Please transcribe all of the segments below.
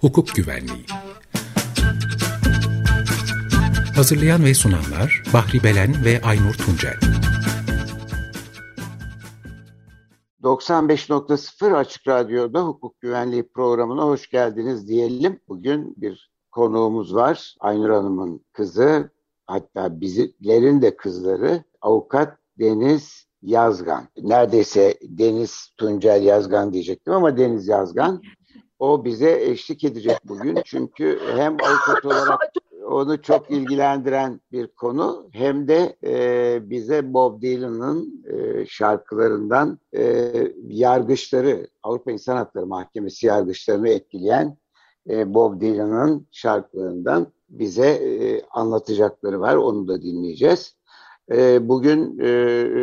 Hukuk Güvenliği Hazırlayan ve sunanlar Bahri Belen ve Aynur Tuncel 95.0 Açık Radyo'da hukuk güvenliği programına hoş geldiniz diyelim. Bugün bir konuğumuz var. Aynur Hanım'ın kızı, hatta bizlerin de kızları avukat Deniz Yazgan. Neredeyse Deniz Tuncel Yazgan diyecektim ama Deniz Yazgan. O bize eşlik edecek bugün. Çünkü hem avukat olarak onu çok ilgilendiren bir konu hem de e, bize Bob Dylan'ın e, şarkılarından e, yargıçları, Avrupa İnsan Hakları Mahkemesi yargıçlarını etkileyen e, Bob Dylan'ın şarkılarından bize e, anlatacakları var. Onu da dinleyeceğiz. E, bugün e, e,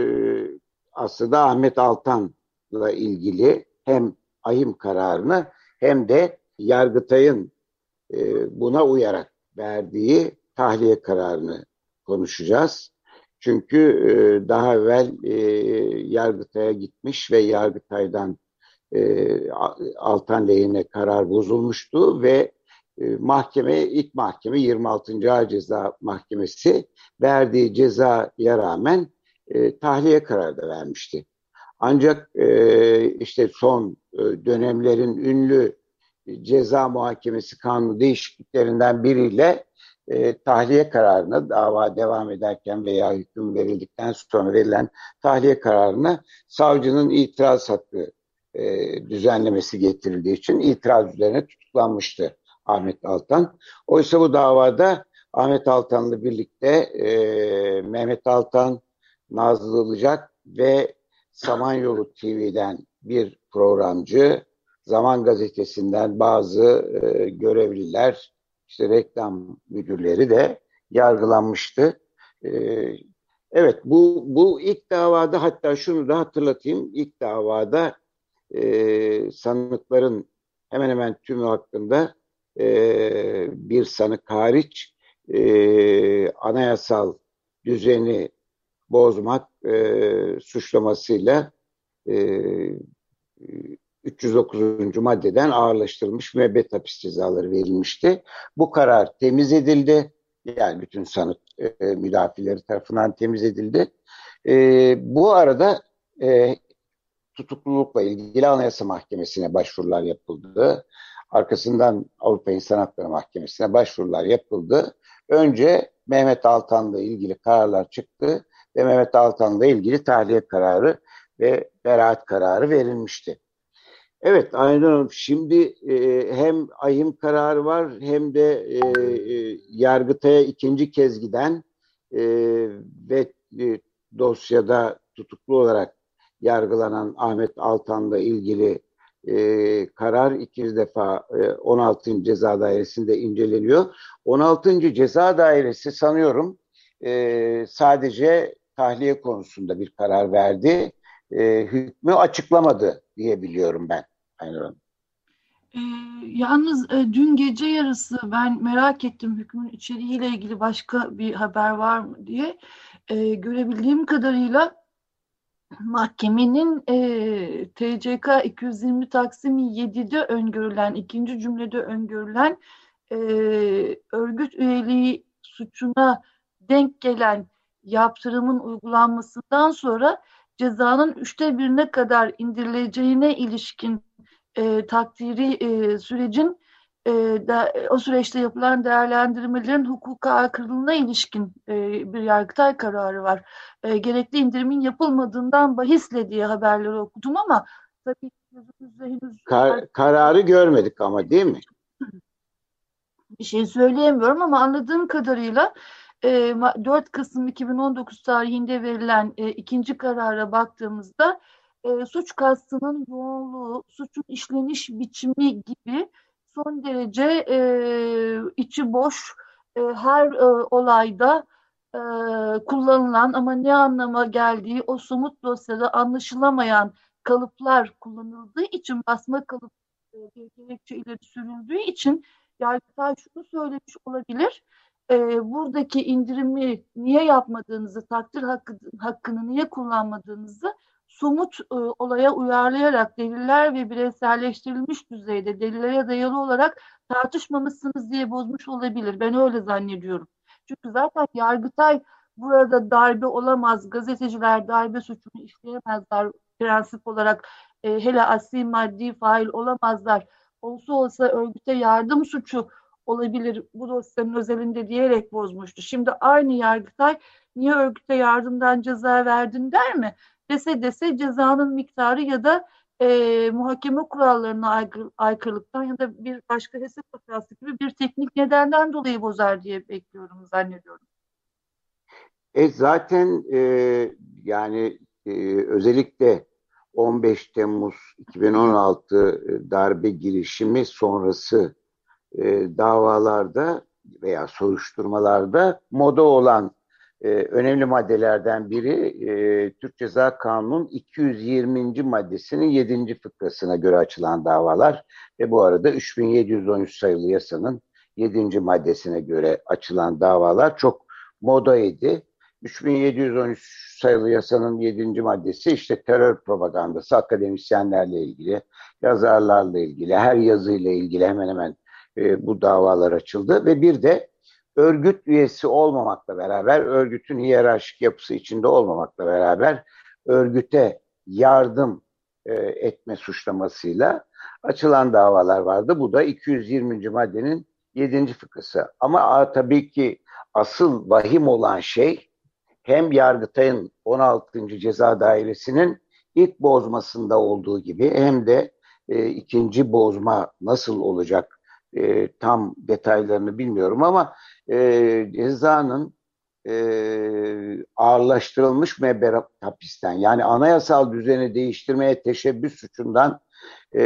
aslında Ahmet Altan'la ilgili hem ahim kararını hem de Yargıtay'ın e, buna uyarak verdiği tahliye kararını konuşacağız. Çünkü e, daha evvel e, Yargıtay'a gitmiş ve Yargıtay'dan e, Altan lehine karar bozulmuştu ve mahkeme, ilk mahkeme 26. Ağır Ceza Mahkemesi verdiği cezaya rağmen e, tahliye kararı da vermişti. Ancak e, işte son e, dönemlerin ünlü ceza muhakemesi kanunu değişikliklerinden biriyle e, tahliye kararına dava devam ederken veya hüküm verildikten sonra verilen tahliye kararına savcının itiraz hakkı e, düzenlemesi getirildiği için itiraz üzerine tutuklanmıştı Ahmet Altan. Oysa bu davada Ahmet Altan'la birlikte e, Mehmet Altan, Nazlı Ilıcak ve Samanyolu TV'den bir programcı, Zaman Gazetesi'nden bazı e, görevliler, işte reklam müdürleri de yargılanmıştı. E, evet bu, bu ilk davada hatta şunu da hatırlatayım. ilk davada e, sanıkların hemen hemen tümü hakkında e, bir sanık hariç e, anayasal düzeni bozmak e, suçlamasıyla e, 309. maddeden ağırlaştırılmış müebbet hapis cezaları verilmişti. Bu karar temiz edildi. Yani bütün sanık e, müdafileri tarafından temiz edildi. E, bu arada e, tutuklulukla ilgili Anayasa Mahkemesi'ne başvurular yapıldı. Arkasından Avrupa İnsan Hakları Mahkemesi'ne başvurular yapıldı. Önce Mehmet Altan'la ilgili kararlar çıktı ve Mehmet Altan'la ilgili tahliye kararı ve beraat kararı verilmişti. Evet Aynur Hanım şimdi e, hem ahim kararı var hem de e, e, Yargıtay'a ikinci kez giden e, ve e, dosyada tutuklu olarak yargılanan Ahmet Altan'la ilgili e, karar ikinci defa e, 16. Ceza Dairesi'nde inceleniyor. 16. Ceza Dairesi sanıyorum e, sadece tahliye konusunda bir karar verdi. E, hükmü açıklamadı diye biliyorum ben. Aynur Hanım. E, yalnız e, dün gece yarısı ben merak ettim hükmün içeriğiyle ilgili başka bir haber var mı diye. E, görebildiğim kadarıyla mahkemenin e, TCK 220 Taksim 7'de öngörülen, ikinci cümlede öngörülen e, örgüt üyeliği suçuna denk gelen yaptırımın uygulanmasından sonra cezanın üçte birine kadar indirileceğine ilişkin e, takdiri e, sürecin e, da, o süreçte yapılan değerlendirmelerin hukuka aykırılığına ilişkin e, bir yargıtay kararı var. E, gerekli indirimin yapılmadığından bahisle diye haberleri okudum ama tabii gözümüzde henüz... Kar, kararı görmedik ama değil mi? Bir şey söyleyemiyorum ama anladığım kadarıyla 4 Kasım 2019 tarihinde verilen ikinci karara baktığımızda suç kastının yoğunluğu, suçun işleniş biçimi gibi son derece e, içi boş e, her e, olayda e, kullanılan ama ne anlama geldiği o somut dosyada anlaşılamayan kalıplar kullanıldığı için basma kalıp e, gerekçe ileri sürüldüğü için Yargıtay şunu söylemiş olabilir. e, buradaki indirimi niye yapmadığınızı, takdir hakkı, hakkını niye kullanmadığınızı somut e, olaya uyarlayarak deliller ve bireyselleştirilmiş düzeyde delillere dayalı olarak tartışmamışsınız diye bozmuş olabilir. Ben öyle zannediyorum. Çünkü zaten Yargıtay burada darbe olamaz, gazeteciler darbe suçunu işleyemezler prensip olarak e, hele asli maddi fail olamazlar. Olsa olsa örgüte yardım suçu olabilir bu dosyanın özelinde diyerek bozmuştu. Şimdi aynı Yargıtay niye örgüte yardımdan ceza verdin der mi? Dese dese cezanın miktarı ya da e, muhakeme kurallarına aykır, aykırılıktan ya da bir başka hesap hatası gibi bir teknik nedenden dolayı bozar diye bekliyorum zannediyorum. E zaten e, yani e, özellikle 15 Temmuz 2016 e, darbe girişimi sonrası e, davalarda veya soruşturmalarda moda olan e, önemli maddelerden biri e, Türk Ceza Kanunu'nun 220. maddesinin 7. fıkrasına göre açılan davalar ve bu arada 3713 sayılı yasanın 7. maddesine göre açılan davalar çok modaydı. 3713 sayılı yasanın 7. maddesi işte terör propagandası akademisyenlerle ilgili, yazarlarla ilgili, her yazıyla ilgili hemen hemen e, bu davalar açıldı ve bir de örgüt üyesi olmamakla beraber, örgütün hiyerarşik yapısı içinde olmamakla beraber örgüte yardım e, etme suçlamasıyla açılan davalar vardı. Bu da 220. maddenin 7. fıkrası. Ama tabii ki asıl vahim olan şey hem Yargıtay'ın 16. Ceza Dairesi'nin ilk bozmasında olduğu gibi hem de e, ikinci bozma nasıl olacak e, tam detaylarını bilmiyorum ama e, cezanın e, ağırlaştırılmış müebbet hapisten yani anayasal düzeni değiştirmeye teşebbüs suçundan e,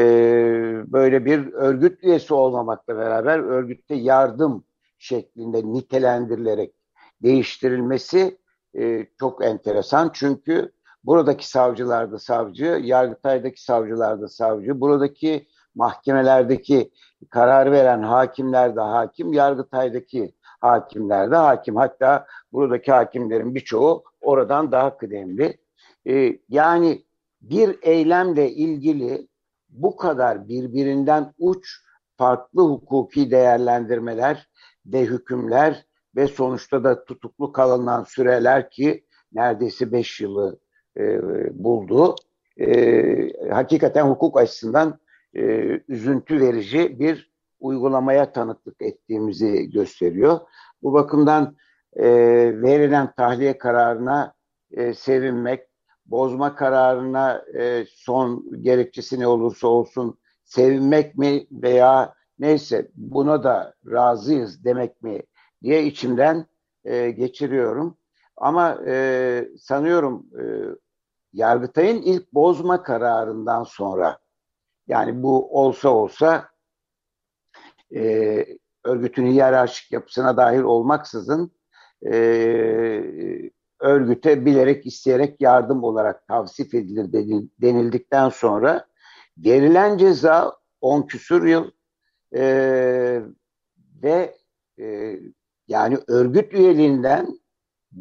böyle bir örgüt üyesi olmamakla beraber örgütte yardım şeklinde nitelendirilerek değiştirilmesi e, çok enteresan. Çünkü buradaki savcılar da savcı, Yargıtay'daki savcılar da savcı, buradaki mahkemelerdeki karar veren hakimler de hakim, Yargıtay'daki hakimler de hakim. Hatta buradaki hakimlerin birçoğu oradan daha kıdemli. Ee, yani bir eylemle ilgili bu kadar birbirinden uç farklı hukuki değerlendirmeler ve hükümler ve sonuçta da tutuklu kalınan süreler ki neredeyse beş yılı e, buldu. E, hakikaten hukuk açısından e, üzüntü verici bir uygulamaya tanıklık ettiğimizi gösteriyor. Bu bakımdan e, verilen tahliye kararına e, sevinmek, bozma kararına e, son gerekçesi ne olursa olsun sevinmek mi veya neyse buna da razıyız demek mi diye içimden e, geçiriyorum. Ama e, sanıyorum e, Yargıtay'ın ilk bozma kararından sonra yani bu olsa olsa e, örgütün hiyerarşik yapısına dahil olmaksızın e, örgüte bilerek isteyerek yardım olarak tavsif edilir denildikten sonra verilen ceza 10 küsur yıl e, ve e, yani örgüt üyeliğinden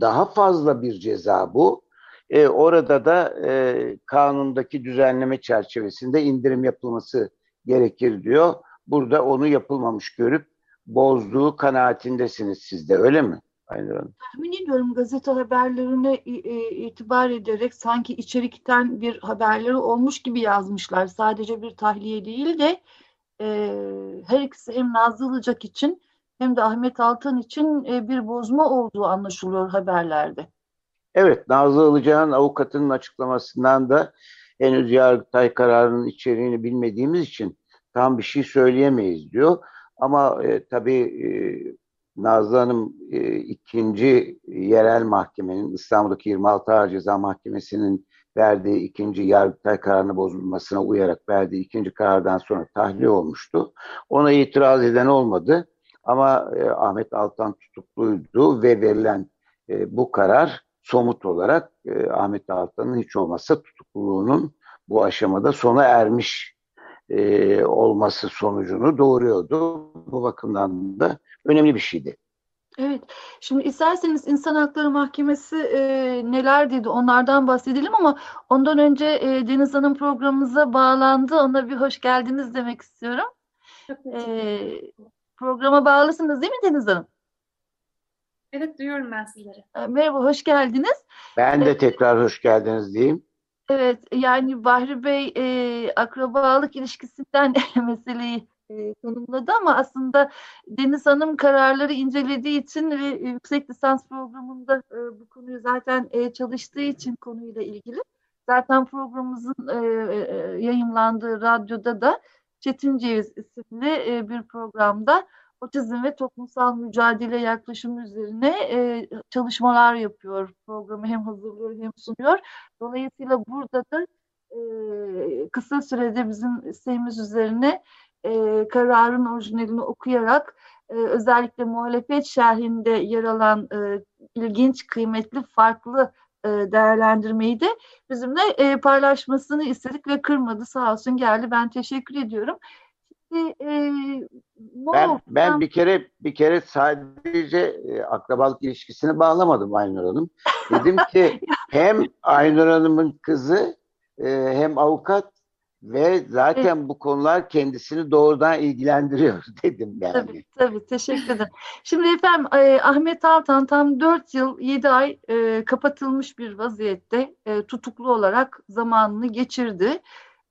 daha fazla bir ceza bu. E, orada da e, kanundaki düzenleme çerçevesinde indirim yapılması gerekir diyor. Burada onu yapılmamış görüp bozduğu kanaatindesiniz siz de öyle mi? Aynur Hanım. Tahmin ediyorum gazete haberlerine e, itibar ederek sanki içerikten bir haberleri olmuş gibi yazmışlar. Sadece bir tahliye değil de e, her ikisi hem Nazlı Ilıcak için hem de Ahmet Altan için e, bir bozma olduğu anlaşılıyor haberlerde. Evet, Nazlı Ilıcak'ın avukatının açıklamasından da henüz Yargıtay kararının içeriğini bilmediğimiz için tam bir şey söyleyemeyiz diyor. Ama e, tabii e, Nazlı Hanım e, ikinci yerel mahkemenin İstanbul'daki 26 Ağır Ceza Mahkemesi'nin verdiği ikinci Yargıtay kararını bozulmasına uyarak verdiği ikinci karardan sonra tahliye olmuştu. Ona itiraz eden olmadı. Ama e, Ahmet Altan tutukluydu ve verilen e, bu karar somut olarak e, Ahmet Altan'ın hiç olmazsa tutukluluğunun bu aşamada sona ermiş e, olması sonucunu doğuruyordu. Bu bakımdan da önemli bir şeydi. Evet, şimdi isterseniz İnsan Hakları Mahkemesi e, neler dedi onlardan bahsedelim ama ondan önce e, Deniz Hanım programımıza bağlandı. Ona bir hoş geldiniz demek istiyorum. E, programa bağlısınız değil mi Deniz Hanım? Evet, duyuyorum ben sizleri. E, merhaba, hoş geldiniz. Ben de tekrar hoş geldiniz diyeyim. Evet, yani Bahri Bey e, akrabalık ilişkisinden meseleyi e, konumladı ama aslında Deniz Hanım kararları incelediği için ve yüksek lisans programında e, bu konuyu zaten e, çalıştığı için konuyla ilgili. Zaten programımızın e, e, yayınlandığı radyoda da Çetin Ceviz isimli e, bir programda otizm ve toplumsal mücadele yaklaşımı üzerine e, çalışmalar yapıyor. Programı hem hazırlıyor hem sunuyor. Dolayısıyla burada da e, kısa sürede bizim isteğimiz üzerine e, kararın orijinalini okuyarak e, özellikle muhalefet şerhinde yer alan e, ilginç, kıymetli, farklı e, değerlendirmeyi de bizimle e, paylaşmasını istedik ve kırmadı sağ olsun geldi. Ben teşekkür ediyorum. Şimdi, e, ben, ben bir kere bir kere sadece e, akrabalık ilişkisini bağlamadım Aynur Hanım. Dedim ki hem Aynur Hanım'ın kızı e, hem avukat ve zaten evet. bu konular kendisini doğrudan ilgilendiriyor dedim yani. Tabii, tabii teşekkür ederim. Şimdi efendim e, Ahmet Altan tam 4 yıl 7 ay e, kapatılmış bir vaziyette e, tutuklu olarak zamanını geçirdi.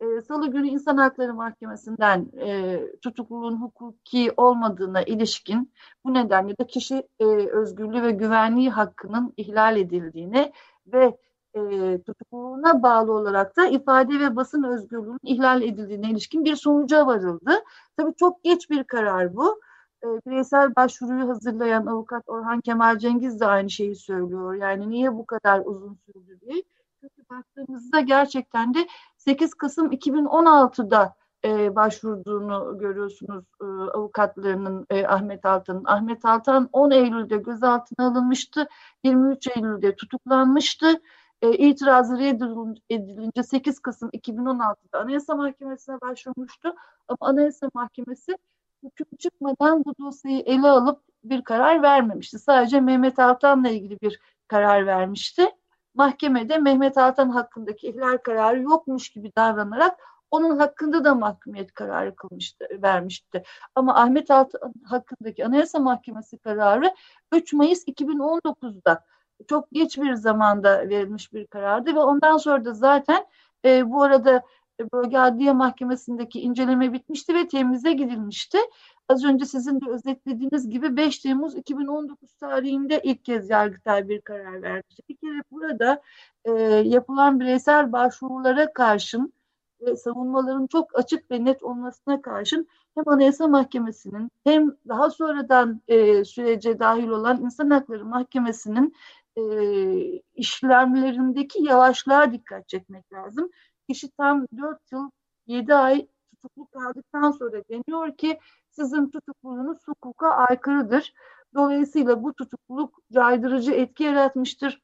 E, Salı günü İnsan Hakları Mahkemesi'nden e, tutukluluğun hukuki olmadığına ilişkin bu nedenle de kişi e, özgürlüğü ve güvenliği hakkının ihlal edildiğine ve e, tutukluluğuna bağlı olarak da ifade ve basın özgürlüğünün ihlal edildiğine ilişkin bir sonuca varıldı. Tabii çok geç bir karar bu. E, bireysel başvuruyu hazırlayan avukat Orhan Kemal Cengiz de aynı şeyi söylüyor. Yani niye bu kadar uzun sürdü diye. Çünkü baktığımızda gerçekten de 8 Kasım 2016'da e, başvurduğunu görüyorsunuz e, avukatlarının e, Ahmet Altan'ın. Ahmet Altan 10 Eylül'de gözaltına alınmıştı. 23 Eylül'de tutuklanmıştı e, itirazı reddedilince 8 Kasım 2016'da Anayasa Mahkemesi'ne başvurmuştu. Ama Anayasa Mahkemesi hüküm çıkmadan bu dosyayı ele alıp bir karar vermemişti. Sadece Mehmet Altan'la ilgili bir karar vermişti. Mahkemede Mehmet Altan hakkındaki ihlal kararı yokmuş gibi davranarak onun hakkında da mahkumiyet kararı kılmıştı, vermişti. Ama Ahmet Altan hakkındaki Anayasa Mahkemesi kararı 3 Mayıs 2019'da çok geç bir zamanda verilmiş bir karardı ve ondan sonra da zaten e, bu arada Bölge Adliye Mahkemesi'ndeki inceleme bitmişti ve temize gidilmişti. Az önce sizin de özetlediğiniz gibi 5 Temmuz 2019 tarihinde ilk kez Yargıtay bir karar vermişti. Bir kere burada e, yapılan bireysel başvurulara karşın ve savunmaların çok açık ve net olmasına karşın hem Anayasa Mahkemesi'nin hem daha sonradan e, sürece dahil olan İnsan Hakları Mahkemesi'nin e, işlemlerindeki yavaşlığa dikkat çekmek lazım. Kişi tam 4 yıl 7 ay tutuklu kaldıktan sonra deniyor ki sizin tutukluluğunuz hukuka aykırıdır. Dolayısıyla bu tutukluluk caydırıcı etki yaratmıştır.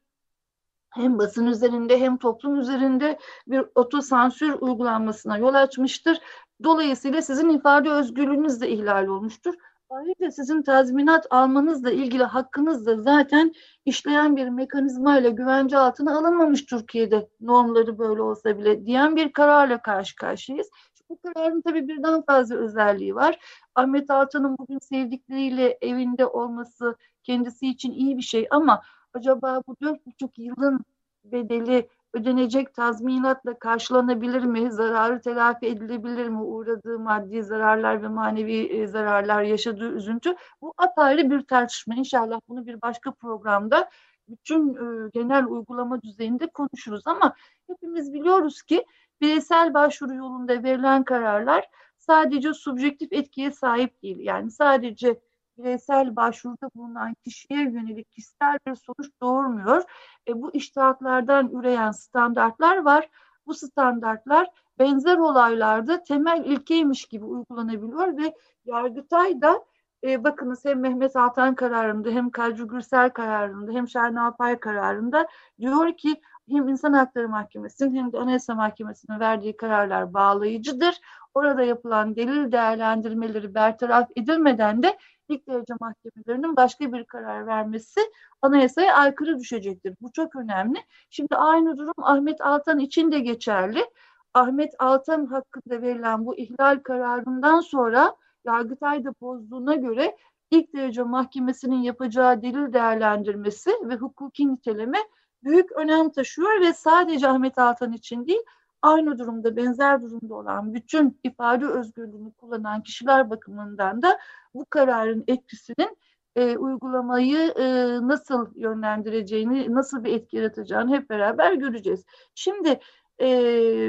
Hem basın üzerinde hem toplum üzerinde bir otosansür uygulanmasına yol açmıştır. Dolayısıyla sizin ifade özgürlüğünüz de ihlal olmuştur. Ayrıca sizin tazminat almanızla ilgili hakkınız da zaten işleyen bir mekanizma ile güvence altına alınmamış Türkiye'de normları böyle olsa bile diyen bir kararla karşı karşıyayız. Bu kararın tabii birden fazla özelliği var. Ahmet Altan'ın bugün sevdikleriyle evinde olması kendisi için iyi bir şey ama acaba bu dört buçuk yılın bedeli ödenecek tazminatla karşılanabilir mi? Zararı telafi edilebilir mi? Uğradığı maddi zararlar ve manevi e, zararlar, yaşadığı üzüntü. Bu apayrı bir tartışma. İnşallah bunu bir başka programda bütün e, genel uygulama düzeyinde konuşuruz. Ama hepimiz biliyoruz ki bireysel başvuru yolunda verilen kararlar sadece subjektif etkiye sahip değil. Yani sadece bireysel başvuruda bulunan kişiye yönelik kişisel bir sonuç doğurmuyor. E, bu iştahatlardan üreyen standartlar var. Bu standartlar benzer olaylarda temel ilkeymiş gibi uygulanabiliyor ve Yargıtay da e, bakınız hem Mehmet Altan kararında hem Kadri Gürsel kararında hem Şahin Alpay kararında diyor ki hem İnsan Hakları Mahkemesi'nin hem de Anayasa Mahkemesi'nin verdiği kararlar bağlayıcıdır. Orada yapılan delil değerlendirmeleri bertaraf edilmeden de ilk derece mahkemelerinin başka bir karar vermesi anayasaya aykırı düşecektir. Bu çok önemli. Şimdi aynı durum Ahmet Altan için de geçerli. Ahmet Altan hakkında verilen bu ihlal kararından sonra Yargıtay bozduğuna göre ilk derece mahkemesinin yapacağı delil değerlendirmesi ve hukuki niteleme büyük önem taşıyor ve sadece Ahmet Altan için değil aynı durumda benzer durumda olan bütün ifade özgürlüğünü kullanan kişiler bakımından da bu kararın etkisinin e, uygulamayı e, nasıl yönlendireceğini, nasıl bir etki yaratacağını hep beraber göreceğiz. Şimdi e,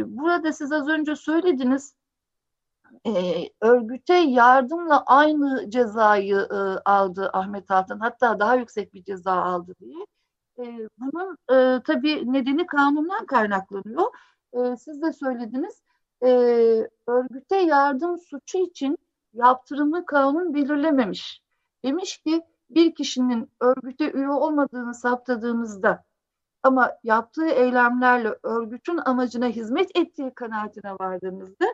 burada siz az önce söylediniz e, örgüte yardımla aynı cezayı e, aldı Ahmet Altan hatta daha yüksek bir ceza aldı diye. E, bunun e, tabii nedeni kanundan kaynaklanıyor. E, siz de söylediniz. E, örgüte yardım suçu için yaptırımı kanun belirlememiş. Demiş ki bir kişinin örgüte üye olmadığını saptadığınızda ama yaptığı eylemlerle örgütün amacına hizmet ettiği kanaatine vardığınızda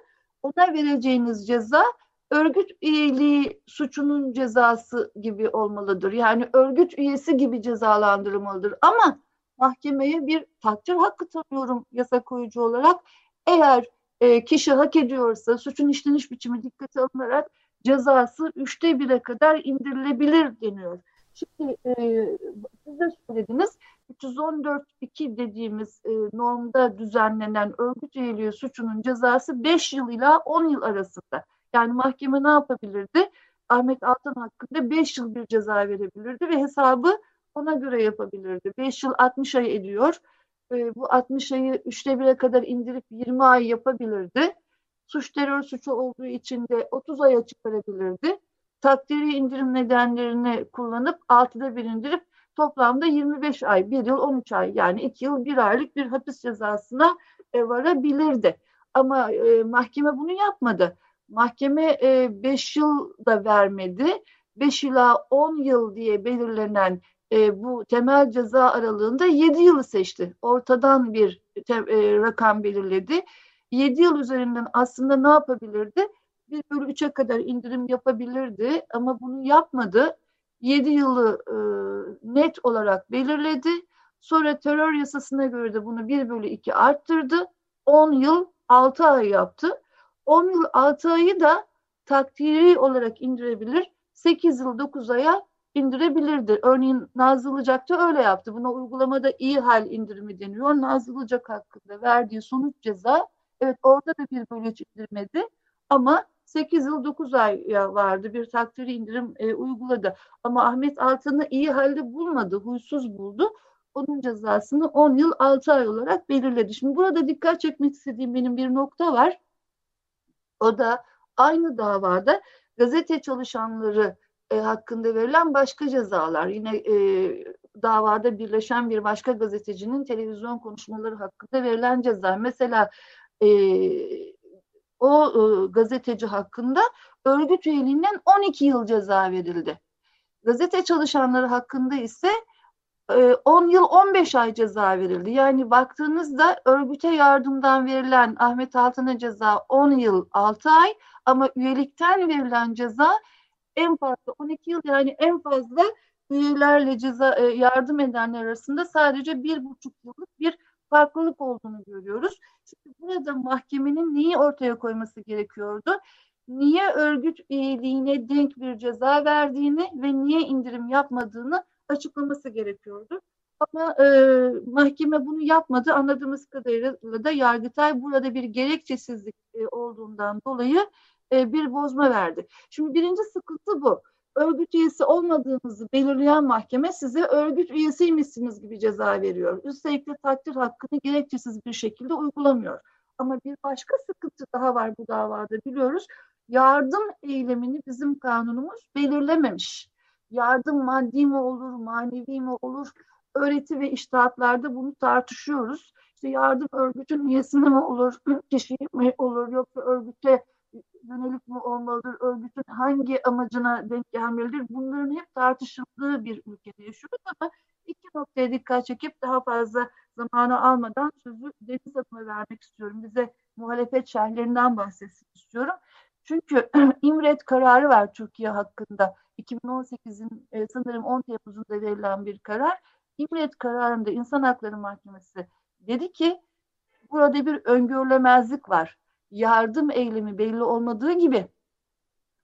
ona vereceğiniz ceza örgüt üyeliği suçunun cezası gibi olmalıdır. Yani örgüt üyesi gibi cezalandırılmalıdır. Ama mahkemeye bir takdir hakkı tanıyorum yasa koyucu olarak. Eğer e, kişi hak ediyorsa suçun işleniş biçimi dikkate alınarak cezası üçte bire kadar indirilebilir deniyor. Şimdi e, siz de söylediniz 314.2 dediğimiz e, normda düzenlenen örgüt üyeliği suçunun cezası 5 yıl ila 10 yıl arasında. Yani mahkeme ne yapabilirdi? Ahmet Altan hakkında 5 yıl bir ceza verebilirdi ve hesabı ona göre yapabilirdi. 5 yıl 60 ay ediyor. E, bu 60 ayı 3'te 1'e kadar indirip 20 ay yapabilirdi. Suç terör suçu olduğu için de 30 aya çıkarabilirdi. Takdiri indirim nedenlerini kullanıp 6'da bir indirip toplamda 25 ay, 1 yıl 13 ay yani 2 yıl 1 aylık bir hapis cezasına e, varabilirdi. Ama e, mahkeme bunu yapmadı. Mahkeme 5 e, yıl da vermedi. 5 ila 10 yıl diye belirlenen e, bu temel ceza aralığında 7 yılı seçti. Ortadan bir te, e, rakam belirledi. 7 yıl üzerinden aslında ne yapabilirdi? 1 bölü 3'e kadar indirim yapabilirdi ama bunu yapmadı. 7 yılı e, net olarak belirledi. Sonra terör yasasına göre de bunu 1 bölü 2 arttırdı. 10 yıl 6 ay yaptı. 10 yıl 6 ayı da takdiri olarak indirebilir. 8 yıl 9 aya indirebilirdi. Örneğin Nazlı Ilıcak da öyle yaptı. Buna uygulamada iyi hal indirimi deniyor. Nazlı Ilıcak hakkında verdiği sonuç ceza evet orada da bir bölü indirmedi ama 8 yıl 9 ay vardı bir takdiri indirim e, uyguladı. Ama Ahmet Altan'ı iyi halde bulmadı, huysuz buldu. Onun cezasını 10 yıl 6 ay olarak belirledi. Şimdi burada dikkat çekmek istediğim benim bir nokta var. O da aynı davada gazete çalışanları e, hakkında verilen başka cezalar. Yine e, davada birleşen bir başka gazetecinin televizyon konuşmaları hakkında verilen ceza. Mesela e, o e, gazeteci hakkında örgüt üyeliğinden 12 yıl ceza verildi. Gazete çalışanları hakkında ise 10 e, yıl 15 ay ceza verildi. Yani baktığınızda örgüte yardımdan verilen Ahmet Altan'a ceza 10 yıl 6 ay ama üyelikten verilen ceza en fazla 12 yıl yani en fazla üyelerle ceza e, yardım edenler arasında sadece bir buçuk yıllık bir farklılık olduğunu görüyoruz. Şimdi burada mahkemenin neyi ortaya koyması gerekiyordu? Niye örgüt üyeliğine denk bir ceza verdiğini ve niye indirim yapmadığını açıklaması gerekiyordu. Ama e, mahkeme bunu yapmadı. Anladığımız kadarıyla da Yargıtay burada bir gerekçesizlik e, olduğundan dolayı e, bir bozma verdi. Şimdi birinci sıkıntı bu. Örgüt üyesi olmadığınızı belirleyen mahkeme size örgüt üyesiymişsiniz gibi ceza veriyor. Üstelik de takdir hakkını gerekçesiz bir şekilde uygulamıyor. Ama bir başka sıkıntı daha var bu davada biliyoruz. Yardım eylemini bizim kanunumuz belirlememiş. Yardım maddi mi olur, manevi mi olur? Öğreti ve iştahatlarda bunu tartışıyoruz. İşte yardım örgütün üyesine mi olur, kişi mi olur, yoksa örgüte yönelik mi olmalıdır, örgütün hangi amacına denk gelmelidir bunların hep tartışıldığı bir ülkede yaşıyoruz ama iki noktaya dikkat çekip daha fazla zamanı almadan sözü Deniz Hanım'a vermek istiyorum. Bize muhalefet şerhlerinden bahsetsin istiyorum. Çünkü İmret kararı var Türkiye hakkında. 2018'in e, sanırım 10 Temmuz'unda verilen bir karar. İmret kararında İnsan Hakları Mahkemesi dedi ki burada bir öngörülemezlik var. Yardım eylemi belli olmadığı gibi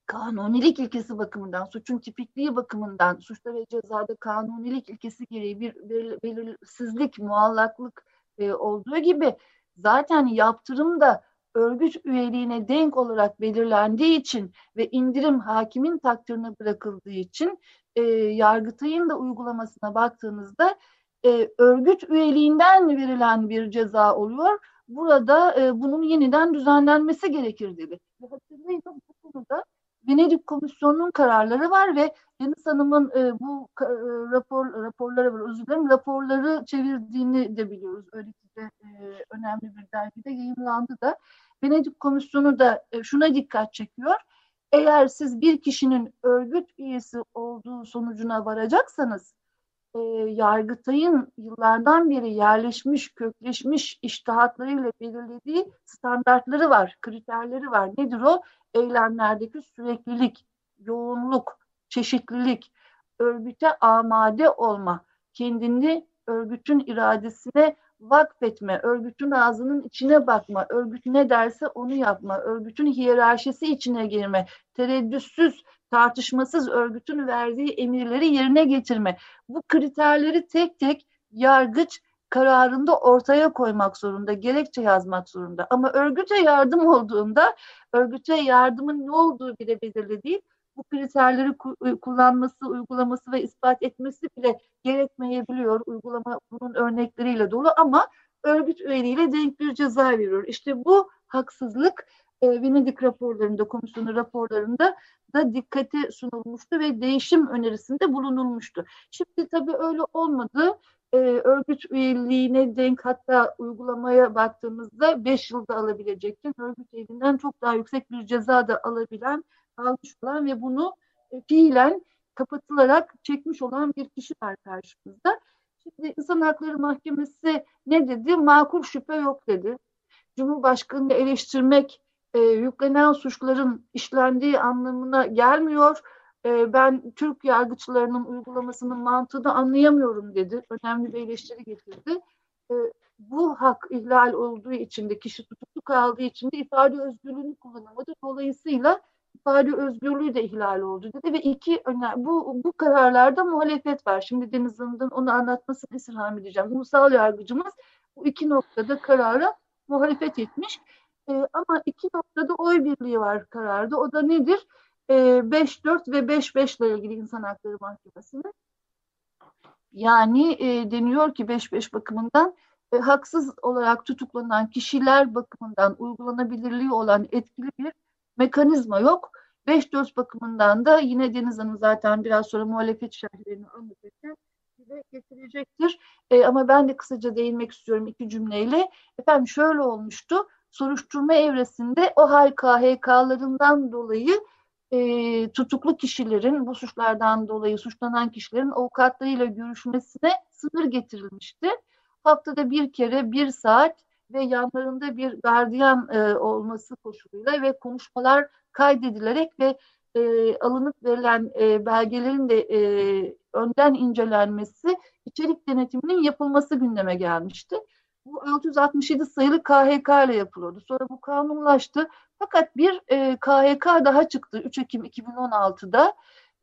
kanunilik ilkesi bakımından, suçun tipikliği bakımından, suçta ve cezada kanunilik ilkesi gereği bir belirsizlik, muallaklık e, olduğu gibi zaten yaptırım da örgüt üyeliğine denk olarak belirlendiği için ve indirim hakimin takdirine bırakıldığı için e, Yargıtay'ın da uygulamasına baktığınızda e, örgüt üyeliğinden verilen bir ceza oluyor. Burada e, bunun yeniden düzenlenmesi gerekir dedi. Ve hatırlayın bu konuda Venedik Komisyonu'nun kararları var ve Deniz Hanım'ın e, bu e, rapor raporları var, özür dilerim, raporları çevirdiğini de biliyoruz. Öyle ki de e, önemli bir dergide yayınlandı da. Venedik Komisyonu da e, şuna dikkat çekiyor. Eğer siz bir kişinin örgüt üyesi olduğu sonucuna varacaksanız e, Yargıtay'ın yıllardan beri yerleşmiş, kökleşmiş iştihatlarıyla belirlediği standartları var, kriterleri var. Nedir o? Eylemlerdeki süreklilik, yoğunluk, çeşitlilik, örgüte amade olma, kendini örgütün iradesine vakfetme, örgütün ağzının içine bakma, örgüt ne derse onu yapma, örgütün hiyerarşisi içine girme, tereddütsüz, tartışmasız örgütün verdiği emirleri yerine getirme. Bu kriterleri tek tek yargıç kararında ortaya koymak zorunda, gerekçe yazmak zorunda. Ama örgüte yardım olduğunda, örgüte yardımın ne olduğu bile belirli değil bu kriterleri kullanması, uygulaması ve ispat etmesi bile gerekmeyebiliyor. Uygulama bunun örnekleriyle dolu ama örgüt üyeliğiyle denk bir ceza veriyor. İşte bu haksızlık e, Venedik raporlarında, komisyonu raporlarında da dikkate sunulmuştu ve değişim önerisinde bulunulmuştu. Şimdi tabii öyle olmadı. E, örgüt üyeliğine denk hatta uygulamaya baktığımızda 5 yılda alabilecekken örgüt üyeliğinden çok daha yüksek bir ceza da alabilen almış olan ve bunu e, fiilen kapatılarak çekmiş olan bir kişi var karşımızda. Şimdi İnsan Hakları Mahkemesi ne dedi? Makul şüphe yok dedi. Cumhurbaşkanı'nı eleştirmek e, yüklenen suçların işlendiği anlamına gelmiyor. E, ben Türk yargıçlarının uygulamasının mantığını anlayamıyorum dedi. Önemli bir eleştiri getirdi. E, bu hak ihlal olduğu için de kişi tutuklu kaldığı için de ifade özgürlüğünü kullanamadı. Dolayısıyla ifade özgürlüğü de ihlal oldu dedi ve iki önemli bu bu kararlarda muhalefet var. Şimdi Deniz Hanım'dan onu anlatmasını istirham edeceğim. Ulusal yargıcımız bu iki noktada karara muhalefet etmiş. E, ama iki noktada oy birliği var kararda. O da nedir? E, 5-4 ve 5-5 ile ilgili insan hakları mahkemesinin. Yani e, deniyor ki 5-5 bakımından e, haksız olarak tutuklanan kişiler bakımından uygulanabilirliği olan etkili bir mekanizma yok. 5-4 bakımından da yine Deniz Hanım zaten biraz sonra muhalefet şerhlerini anlatırken bize getirecektir. E, ama ben de kısaca değinmek istiyorum iki cümleyle. Efendim şöyle olmuştu. Soruşturma evresinde o hal KHK'larından dolayı e, tutuklu kişilerin bu suçlardan dolayı suçlanan kişilerin avukatlarıyla görüşmesine sınır getirilmişti. Haftada bir kere bir saat ve yanlarında bir gardiyan e, olması koşuluyla ve konuşmalar kaydedilerek ve e, alınıp verilen e, belgelerin de e, önden incelenmesi, içerik denetiminin yapılması gündeme gelmişti. Bu 667 sayılı KHK ile yapılıyordu. Sonra bu kanunlaştı. Fakat bir e, KHK daha çıktı 3 Ekim 2016'da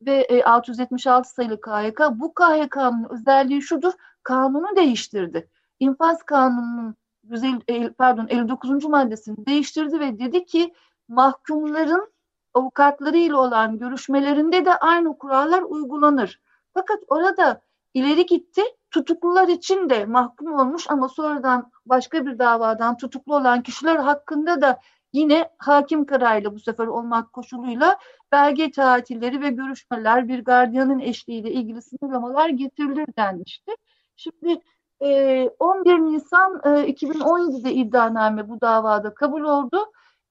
ve e, 676 sayılı KHK. Bu KHK'nın özelliği şudur, kanunu değiştirdi. İnfaz kanununun 150, pardon 59. maddesini değiştirdi ve dedi ki mahkumların avukatlarıyla olan görüşmelerinde de aynı kurallar uygulanır. Fakat orada ileri gitti. Tutuklular için de mahkum olmuş ama sonradan başka bir davadan tutuklu olan kişiler hakkında da yine hakim kararıyla bu sefer olmak koşuluyla belge tatilleri ve görüşmeler bir gardiyanın eşliğiyle ilgili sınırlamalar getirilir denmişti. Şimdi 11 Nisan 2017'de iddianame bu davada kabul oldu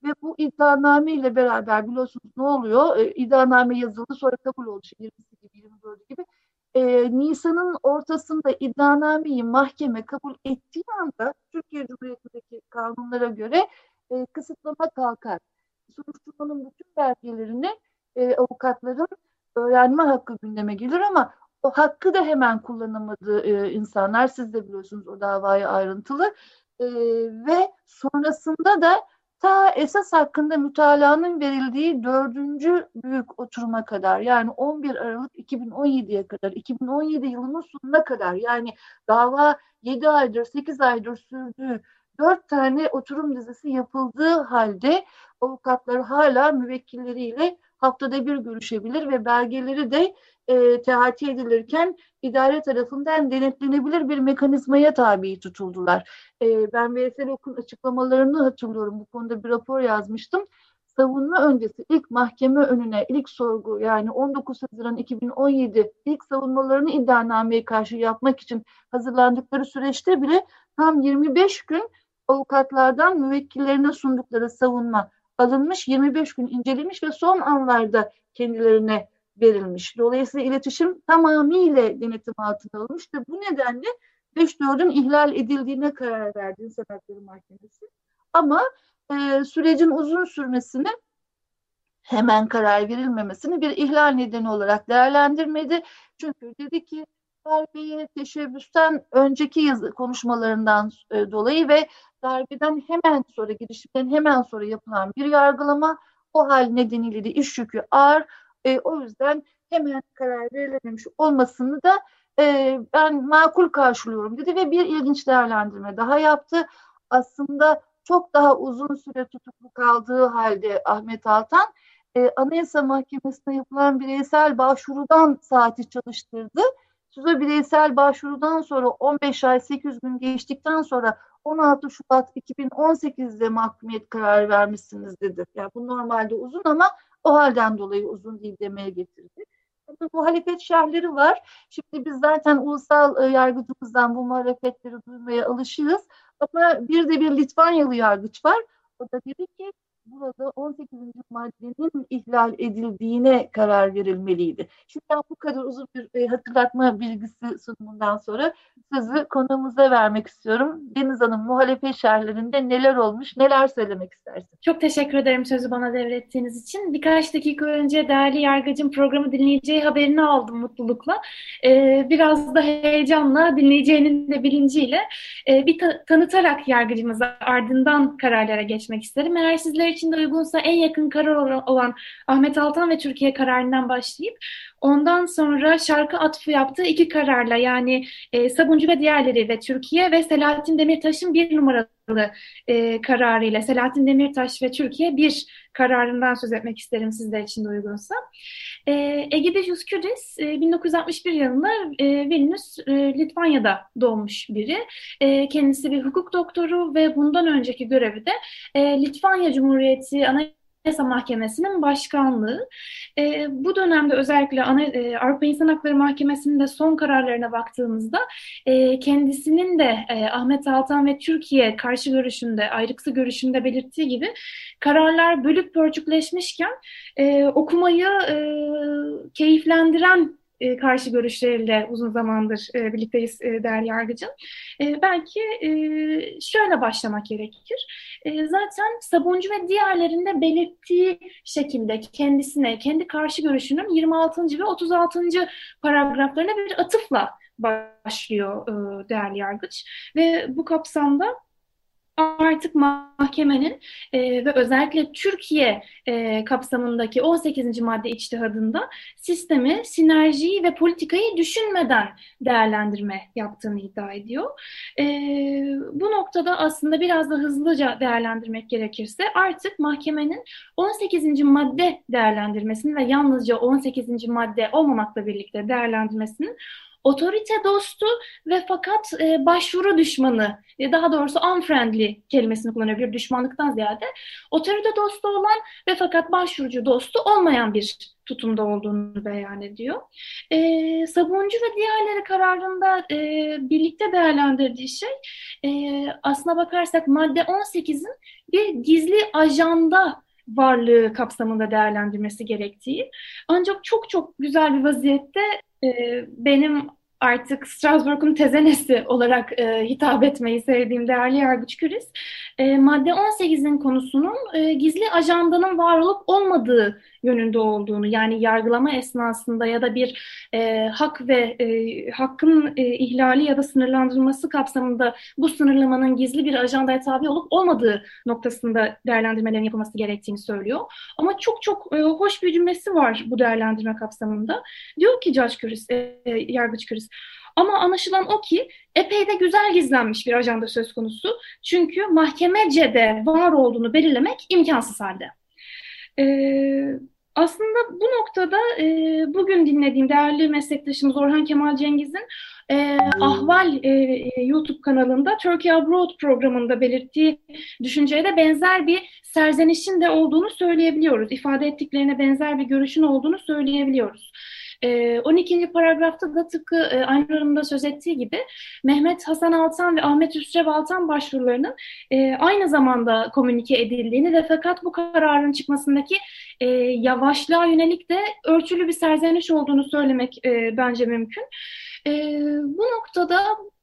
ve bu iddianame ile beraber biliyorsunuz ne oluyor? İddianame yazıldı sonra kabul oldu. 20'si gibi 24'ü gibi. Nisan'ın ortasında iddianameyi mahkeme kabul ettiği anda Türkiye Cumhuriyeti'ndeki kanunlara göre kısıtlama kalkar. Soruşturmanın bütün belgelerini avukatların öğrenme hakkı gündeme gelir ama o hakkı da hemen kullanamadı e, insanlar. Siz de biliyorsunuz o davayı ayrıntılı. E, ve sonrasında da ta esas hakkında mütalaanın verildiği dördüncü büyük oturuma kadar yani 11 Aralık 2017'ye kadar 2017 yılının sonuna kadar yani dava 7 aydır 8 aydır sürdüğü dört tane oturum dizisi yapıldığı halde avukatlar hala müvekkilleriyle haftada bir görüşebilir ve belgeleri de e, tehati edilirken idare tarafından denetlenebilir bir mekanizmaya tabi tutuldular. E, ben Veysel Ok'un açıklamalarını hatırlıyorum. Bu konuda bir rapor yazmıştım. Savunma öncesi ilk mahkeme önüne ilk sorgu yani 19 Haziran 2017 ilk savunmalarını iddianameye karşı yapmak için hazırlandıkları süreçte bile tam 25 gün avukatlardan müvekkillerine sundukları savunma alınmış, 25 gün incelemiş ve son anlarda kendilerine verilmiş. Dolayısıyla iletişim tamamıyla denetim altına alınmış ve bu nedenle 5-4'ün ihlal edildiğine karar verdi İnsan Hakları Mahkemesi. Ama e, sürecin uzun sürmesini hemen karar verilmemesini bir ihlal nedeni olarak değerlendirmedi. Çünkü dedi ki darbeyi teşebbüsten önceki yazı konuşmalarından e, dolayı ve darbeden hemen sonra girişimden hemen sonra yapılan bir yargılama o hal nedeniyle de iş yükü ağır. E, o yüzden hemen karar verilememiş olmasını da e, ben makul karşılıyorum dedi ve bir ilginç değerlendirme daha yaptı. Aslında çok daha uzun süre tutuklu kaldığı halde Ahmet Altan e, Anayasa Mahkemesi'ne yapılan bireysel başvurudan saati çalıştırdı. Size bireysel başvurudan sonra 15 ay 8 gün geçtikten sonra 16 Şubat 2018'de mahkumiyet kararı vermişsiniz dedi. Yani bu normalde uzun ama o halden dolayı uzun değil demeye getirdi. Ama muhalefet şerhleri var. Şimdi biz zaten ulusal e, yargıcımızdan bu muhalefetleri duymaya alışığız. Ama bir de bir Litvanyalı yargıç var. O da dedi ki burada 18. maddenin ihlal edildiğine karar verilmeliydi. Şimdi ben bu kadar uzun bir e, hatırlatma bilgisi sunumundan sonra sözü konumuza vermek istiyorum. Deniz Hanım muhalefet şerhlerinde neler olmuş, neler söylemek istersin? Çok teşekkür ederim sözü bana devrettiğiniz için. Birkaç dakika önce değerli yargıcım programı dinleyeceği haberini aldım mutlulukla. Ee, biraz da heyecanla dinleyeceğinin de bilinciyle e, bir ta- tanıtarak yargıcımıza ardından kararlara geçmek isterim. Eğer sizler için de uygunsa en yakın karar olan Ahmet Altan ve Türkiye kararından başlayıp ondan sonra şarkı atfı yaptığı iki kararla yani e, Sabuncu ve diğerleri ve Türkiye ve Selahattin Demirtaş'ın bir numaralı e, kararıyla Selahattin Demirtaş ve Türkiye bir kararından söz etmek isterim sizler için de uygunsa. E, Egide Juskudis e, 1961 yılında e, Vilnius, e, Litvanya'da doğmuş biri. E, kendisi bir hukuk doktoru ve bundan önceki görevi de e, Litvanya Cumhuriyeti Anayasa Mahkemesi'nin başkanlığı. E, bu dönemde özellikle Ana, e, Avrupa İnsan Hakları Mahkemesi'nin de son kararlarına baktığımızda e, kendisinin de e, Ahmet Altan ve Türkiye karşı görüşünde, ayrıksı görüşünde belirttiği gibi kararlar bölük pörçükleşmişken e, okumayı e, keyiflendiren e, karşı görüşleriyle uzun zamandır e, birlikteyiz e, değerli yargıcım. E, belki e, şöyle başlamak gerekir. E, zaten Sabuncu ve diğerlerinde belirttiği şekilde kendisine, kendi karşı görüşünün 26. ve 36. paragraflarına bir atıfla başlıyor e, değerli yargıç. Ve bu kapsamda artık mahkemenin e, ve özellikle Türkiye e, kapsamındaki 18. madde içtihadında sistemi, sinerjiyi ve politikayı düşünmeden değerlendirme yaptığını iddia ediyor. E, bu noktada aslında biraz da hızlıca değerlendirmek gerekirse artık mahkemenin 18. madde değerlendirmesini ve yalnızca 18. madde olmamakla birlikte değerlendirmesinin otorite dostu ve fakat e, başvuru düşmanı, e, daha doğrusu unfriendly kelimesini kullanıyor bir düşmanlıktan ziyade. Otorite dostu olan ve fakat başvurucu dostu olmayan bir tutumda olduğunu beyan ediyor. E, Sabuncu ve diğerleri kararında e, birlikte değerlendirdiği şey e, aslına bakarsak madde 18'in bir gizli ajanda varlığı kapsamında değerlendirmesi gerektiği. Ancak çok çok güzel bir vaziyette e, benim artık Strasbourg'un tezenesi olarak e, hitap etmeyi sevdiğim değerli yargıç Küris, e, madde 18'in konusunun e, gizli ajandanın var olup olmadığı yönünde olduğunu yani yargılama esnasında ya da bir e, hak ve e, hakkın e, ihlali ya da sınırlandırılması kapsamında bu sınırlamanın gizli bir ajandaya tabi olup olmadığı noktasında değerlendirmelerin yapılması gerektiğini söylüyor. Ama çok çok e, hoş bir cümlesi var bu değerlendirme kapsamında. Diyor ki Judge Küris, e, Yargıç Küris, ama anlaşılan o ki epey de güzel gizlenmiş bir ajanda söz konusu. Çünkü mahkemece de var olduğunu belirlemek imkansız halde. Ee, aslında bu noktada e, bugün dinlediğim değerli meslektaşımız Orhan Kemal Cengiz'in e, Ahval e, YouTube kanalında Turkey Abroad programında belirttiği düşünceye de benzer bir serzenişin de olduğunu söyleyebiliyoruz. İfade ettiklerine benzer bir görüşün olduğunu söyleyebiliyoruz. 12. Ee, paragrafta da tıpkı e, Aynur Hanım'ın da söz ettiği gibi Mehmet Hasan Altan ve Ahmet Hüsrev Altan başvurularının e, aynı zamanda komünike edildiğini ve fakat bu kararın çıkmasındaki e, yavaşlığa yönelik de ölçülü bir serzeniş olduğunu söylemek bence mümkün. bu noktada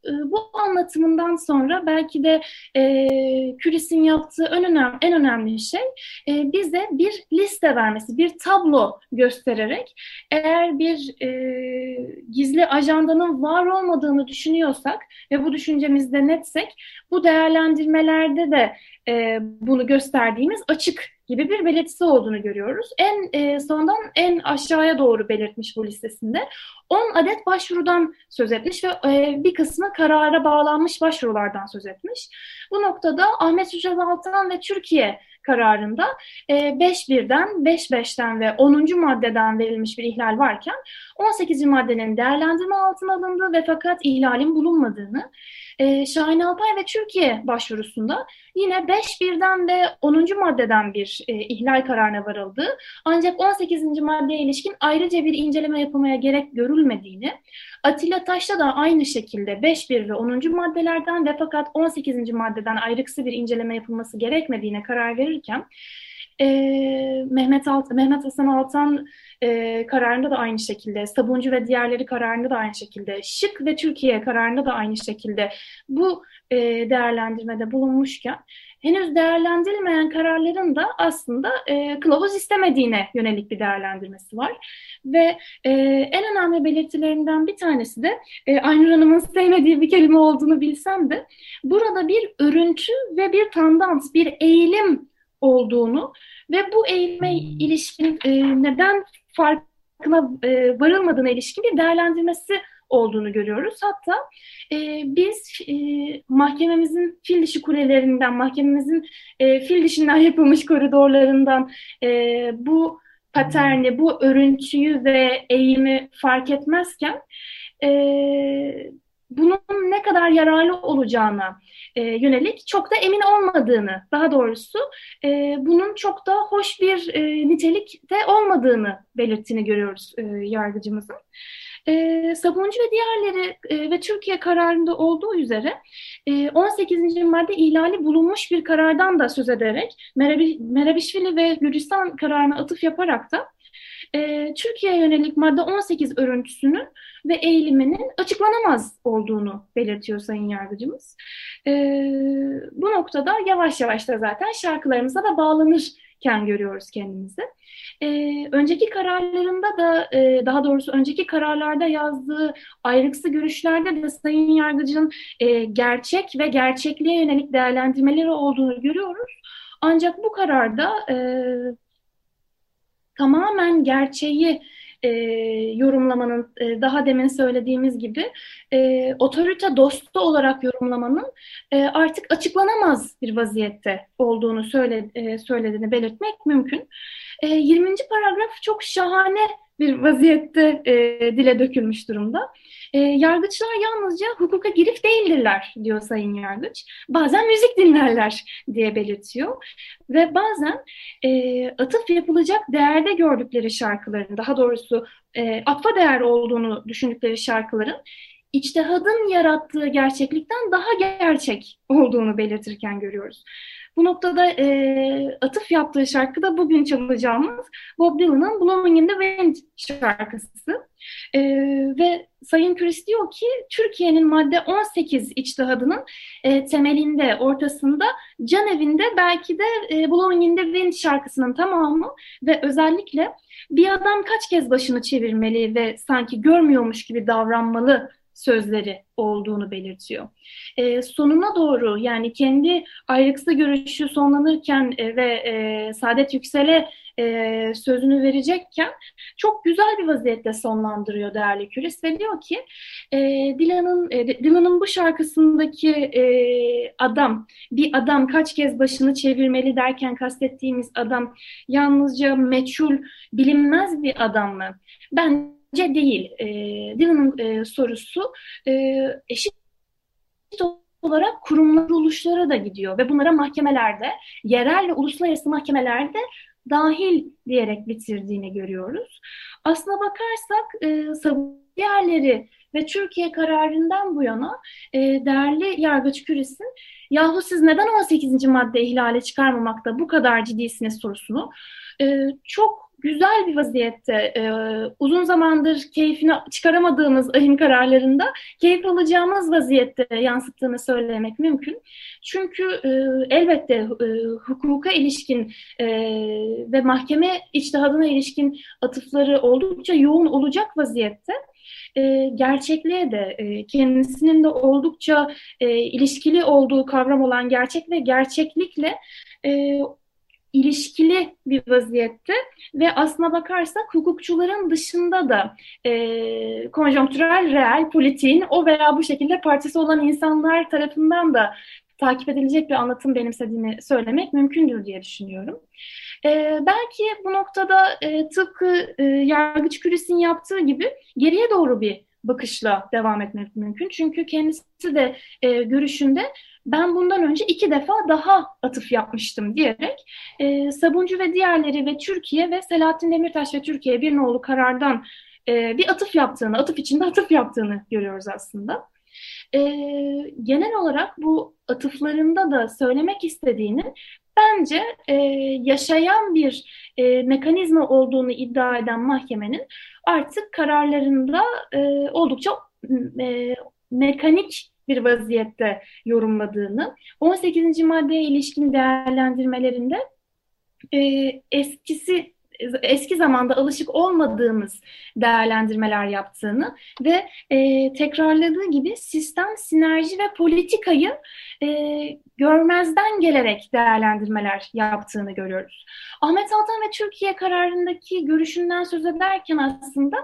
bu anlatımından sonra belki de e, Küris'in yaptığı en önemli, en önemli şey e, bize bir liste vermesi, bir tablo göstererek eğer bir e, gizli ajandanın var olmadığını düşünüyorsak ve bu düşüncemizde netsek bu değerlendirmelerde de e, bunu gösterdiğimiz açık gibi bir belirtisi olduğunu görüyoruz. En e, sondan en aşağıya doğru belirtmiş bu listesinde. 10 adet başvurudan söz etmiş ve e, bir kısmı karara bağlanmış başvurulardan söz etmiş. Bu noktada Ahmet Hücret Altan ve Türkiye kararında 5.1'den, e, 5.5'ten ve 10. maddeden verilmiş bir ihlal varken 18. maddenin değerlendirme altına alındığı ve fakat ihlalin bulunmadığını, e, Şahin Alpay ve Türkiye başvurusunda yine 5.1'den ve 10. maddeden bir e, ihlal kararına varıldı. Ancak 18. maddeye ilişkin ayrıca bir inceleme yapılmaya gerek görülmediğini, Atilla Taş'ta da aynı şekilde 5.1 ve 10. maddelerden ve fakat 18. maddeden ayrıksı bir inceleme yapılması gerekmediğine karar verirken e, Mehmet, Alt, Mehmet Hasan Altan e, kararında da aynı şekilde, Sabuncu ve diğerleri kararında da aynı şekilde, Şık ve Türkiye kararında da aynı şekilde bu e, değerlendirmede bulunmuşken henüz değerlendirilmeyen kararların da aslında e, kılavuz istemediğine yönelik bir değerlendirmesi var. Ve e, en önemli belirtilerinden bir tanesi de e, Aynur Hanım'ın sevmediği bir kelime olduğunu bilsem de burada bir örüntü ve bir tendans, bir eğilim olduğunu ve bu eğilime ilişkin e, neden farkına e, varılmadığına ilişkin bir değerlendirmesi olduğunu görüyoruz. Hatta e, biz e, mahkememizin fil dişi kulelerinden, mahkememizin e, fil dişinden yapılmış koridorlarından e, bu paterni, bu örüntüyü ve eğimi fark etmezken e, bunun ne kadar yararlı olacağına e, yönelik çok da emin olmadığını, daha doğrusu e, bunun çok da hoş bir e, nitelikte olmadığını belirttiğini görüyoruz e, yargıcımızın. E, Sabuncu ve diğerleri e, ve Türkiye kararında olduğu üzere e, 18. madde ihlali bulunmuş bir karardan da söz ederek Merabişvili ve Gürcistan kararına atıf yaparak da e, Türkiye'ye yönelik madde 18 örüntüsünün ve eğiliminin açıklanamaz olduğunu belirtiyor Sayın Yargıcımız. E, bu noktada yavaş yavaş da zaten şarkılarımıza da bağlanırken görüyoruz kendimizi. E, önceki kararlarında da e, daha doğrusu önceki kararlarda yazdığı ayrıksı görüşlerde de Sayın Yargıcı'nın e, gerçek ve gerçekliğe yönelik değerlendirmeleri olduğunu görüyoruz. Ancak bu kararda e, tamamen gerçeği e, yorumlamanın e, daha demin söylediğimiz gibi e, otorite dostu olarak yorumlamanın e, artık açıklanamaz bir vaziyette olduğunu söyle, e, söylediğini belirtmek mümkün. E, 20. paragraf çok şahane bir vaziyette e, dile dökülmüş durumda. E, yargıçlar yalnızca hukuka girif değildirler diyor Sayın Yargıç. Bazen müzik dinlerler diye belirtiyor. Ve bazen e, atıf yapılacak değerde gördükleri şarkıların, daha doğrusu e, atfa değer olduğunu düşündükleri şarkıların içtihadın yarattığı gerçeklikten daha gerçek olduğunu belirtirken görüyoruz. Bu noktada e, atıf yaptığı şarkı da bugün çalacağımız Bob Dylan'ın Blowing in the Wind şarkısı. E, ve Sayın Küris diyor ki Türkiye'nin madde 18 içtihadının e, temelinde, ortasında, can evinde belki de e, Blowing in the Wind şarkısının tamamı ve özellikle bir adam kaç kez başını çevirmeli ve sanki görmüyormuş gibi davranmalı sözleri olduğunu belirtiyor. E, sonuna doğru yani kendi ayrıksı görüşü sonlanırken e, ve e, Saadet Yüksel'e e, sözünü verecekken çok güzel bir vaziyette sonlandırıyor değerli Küris ve diyor ki e, Dylan'ın e, Dylan'ın bu şarkısındaki e, adam bir adam kaç kez başını çevirmeli derken kastettiğimiz adam yalnızca meçhul bilinmez bir adam mı? Ben değil. E, Dylan'ın e, sorusu e, eşit olarak kurumlar, kuruluşlara da gidiyor ve bunlara mahkemelerde, yerel ve uluslararası mahkemelerde dahil diyerek bitirdiğini görüyoruz. Aslına bakarsak e, diğerleri ve Türkiye kararından bu yana e, değerli yargıç Küris'in yahu siz neden 18. madde ihlale çıkarmamakta bu kadar ciddisiniz sorusunu e, çok güzel bir vaziyette e, uzun zamandır keyfini çıkaramadığımız ahim kararlarında keyif alacağımız vaziyette yansıttığını söylemek mümkün. Çünkü e, elbette e, hukuka ilişkin e, ve mahkeme içtihadına ilişkin atıfları oldukça yoğun olacak vaziyette e, gerçekliğe de e, kendisinin de oldukça e, ilişkili olduğu kavram olan gerçek ve gerçeklikle e, ilişkili bir vaziyette ve aslına bakarsak hukukçuların dışında da e, konjonktürel, reel, politiğin o veya bu şekilde partisi olan insanlar tarafından da takip edilecek bir anlatım benimsediğini söylemek mümkündür diye düşünüyorum. E, belki bu noktada e, tıpkı e, Yargıç Küris'in yaptığı gibi geriye doğru bir bakışla devam etmek mümkün. Çünkü kendisi de e, görüşünde ben bundan önce iki defa daha atıf yapmıştım diyerek e, Sabuncu ve diğerleri ve Türkiye ve Selahattin Demirtaş ve Türkiye bir nolu karardan e, bir atıf yaptığını, atıf içinde atıf yaptığını görüyoruz aslında. E, genel olarak bu atıflarında da söylemek istediğini bence e, yaşayan bir e, mekanizma olduğunu iddia eden mahkemenin artık kararlarında e, oldukça e, mekanik bir vaziyette yorumladığını, 18. maddeye ilişkin değerlendirmelerinde e, eskisi eski zamanda alışık olmadığımız değerlendirmeler yaptığını ve e, tekrarladığı gibi sistem, sinerji ve politikayı e, görmezden gelerek değerlendirmeler yaptığını görüyoruz. Ahmet Altan ve Türkiye kararındaki görüşünden söz ederken aslında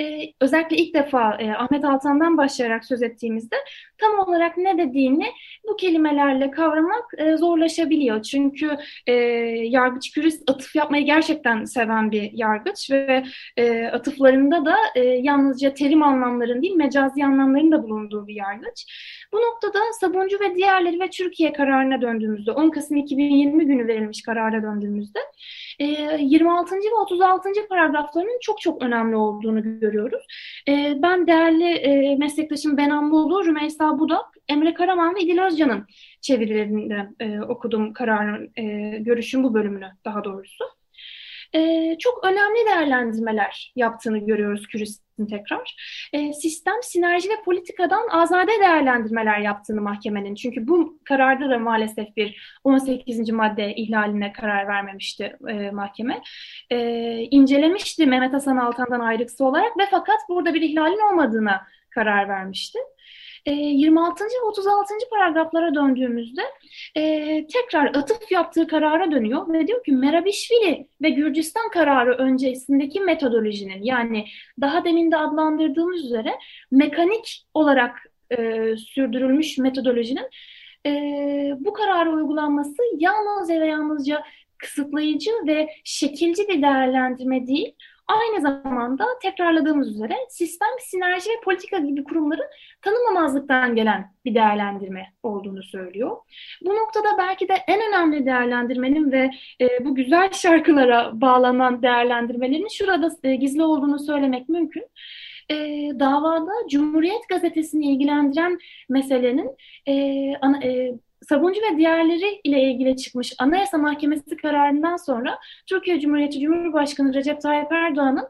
e, özellikle ilk defa e, Ahmet Altan'dan başlayarak söz ettiğimizde tam olarak ne dediğini bu kelimelerle kavramak e, zorlaşabiliyor. Çünkü e, yargıç Küris atıf yapmayı gerçekten seven bir yargıç ve e, atıflarında da e, yalnızca terim anlamların değil mecazi anlamların da bulunduğu bir yargıç. Bu noktada Sabuncu ve diğerleri ve Türkiye kararına döndüğümüzde 10 Kasım 2020 günü verilmiş karara döndüğümüzde 26. ve 36. paragraflarının çok çok önemli olduğunu görüyoruz. Ben değerli meslektaşım Benan Bulu, Rümeysa Budak, Emre Karaman ve İdil Özcan'ın çevirilerinde okudum kararın, görüşün bu bölümünü daha doğrusu e, çok önemli değerlendirmeler yaptığını görüyoruz Küris'in tekrar. E, sistem, sinerji ve politikadan azade değerlendirmeler yaptığını mahkemenin. Çünkü bu kararda da maalesef bir 18. madde ihlaline karar vermemişti e, mahkeme. E, incelemişti Mehmet Hasan Altan'dan ayrıksı olarak ve fakat burada bir ihlalin olmadığına karar vermişti. 26. Ee, ve 36. paragraflara döndüğümüzde e, tekrar atıf yaptığı karara dönüyor ve diyor ki Merabişvili ve Gürcistan kararı öncesindeki metodolojinin yani daha demin de adlandırdığımız üzere mekanik olarak e, sürdürülmüş metodolojinin e, bu karara uygulanması yalnızca ve yalnızca kısıtlayıcı ve şekilci bir değerlendirme değil, aynı zamanda tekrarladığımız üzere sistem, sinerji ve politika gibi kurumları tanımamazlıktan gelen bir değerlendirme olduğunu söylüyor. Bu noktada belki de en önemli değerlendirmenin ve e, bu güzel şarkılara bağlanan değerlendirmelerin şurada e, gizli olduğunu söylemek mümkün e, davada Cumhuriyet Gazetesi'ni ilgilendiren meselenin e, ana, e, Sabuncu ve diğerleri ile ilgili çıkmış Anayasa Mahkemesi kararından sonra Türkiye Cumhuriyeti Cumhurbaşkanı Recep Tayyip Erdoğan'ın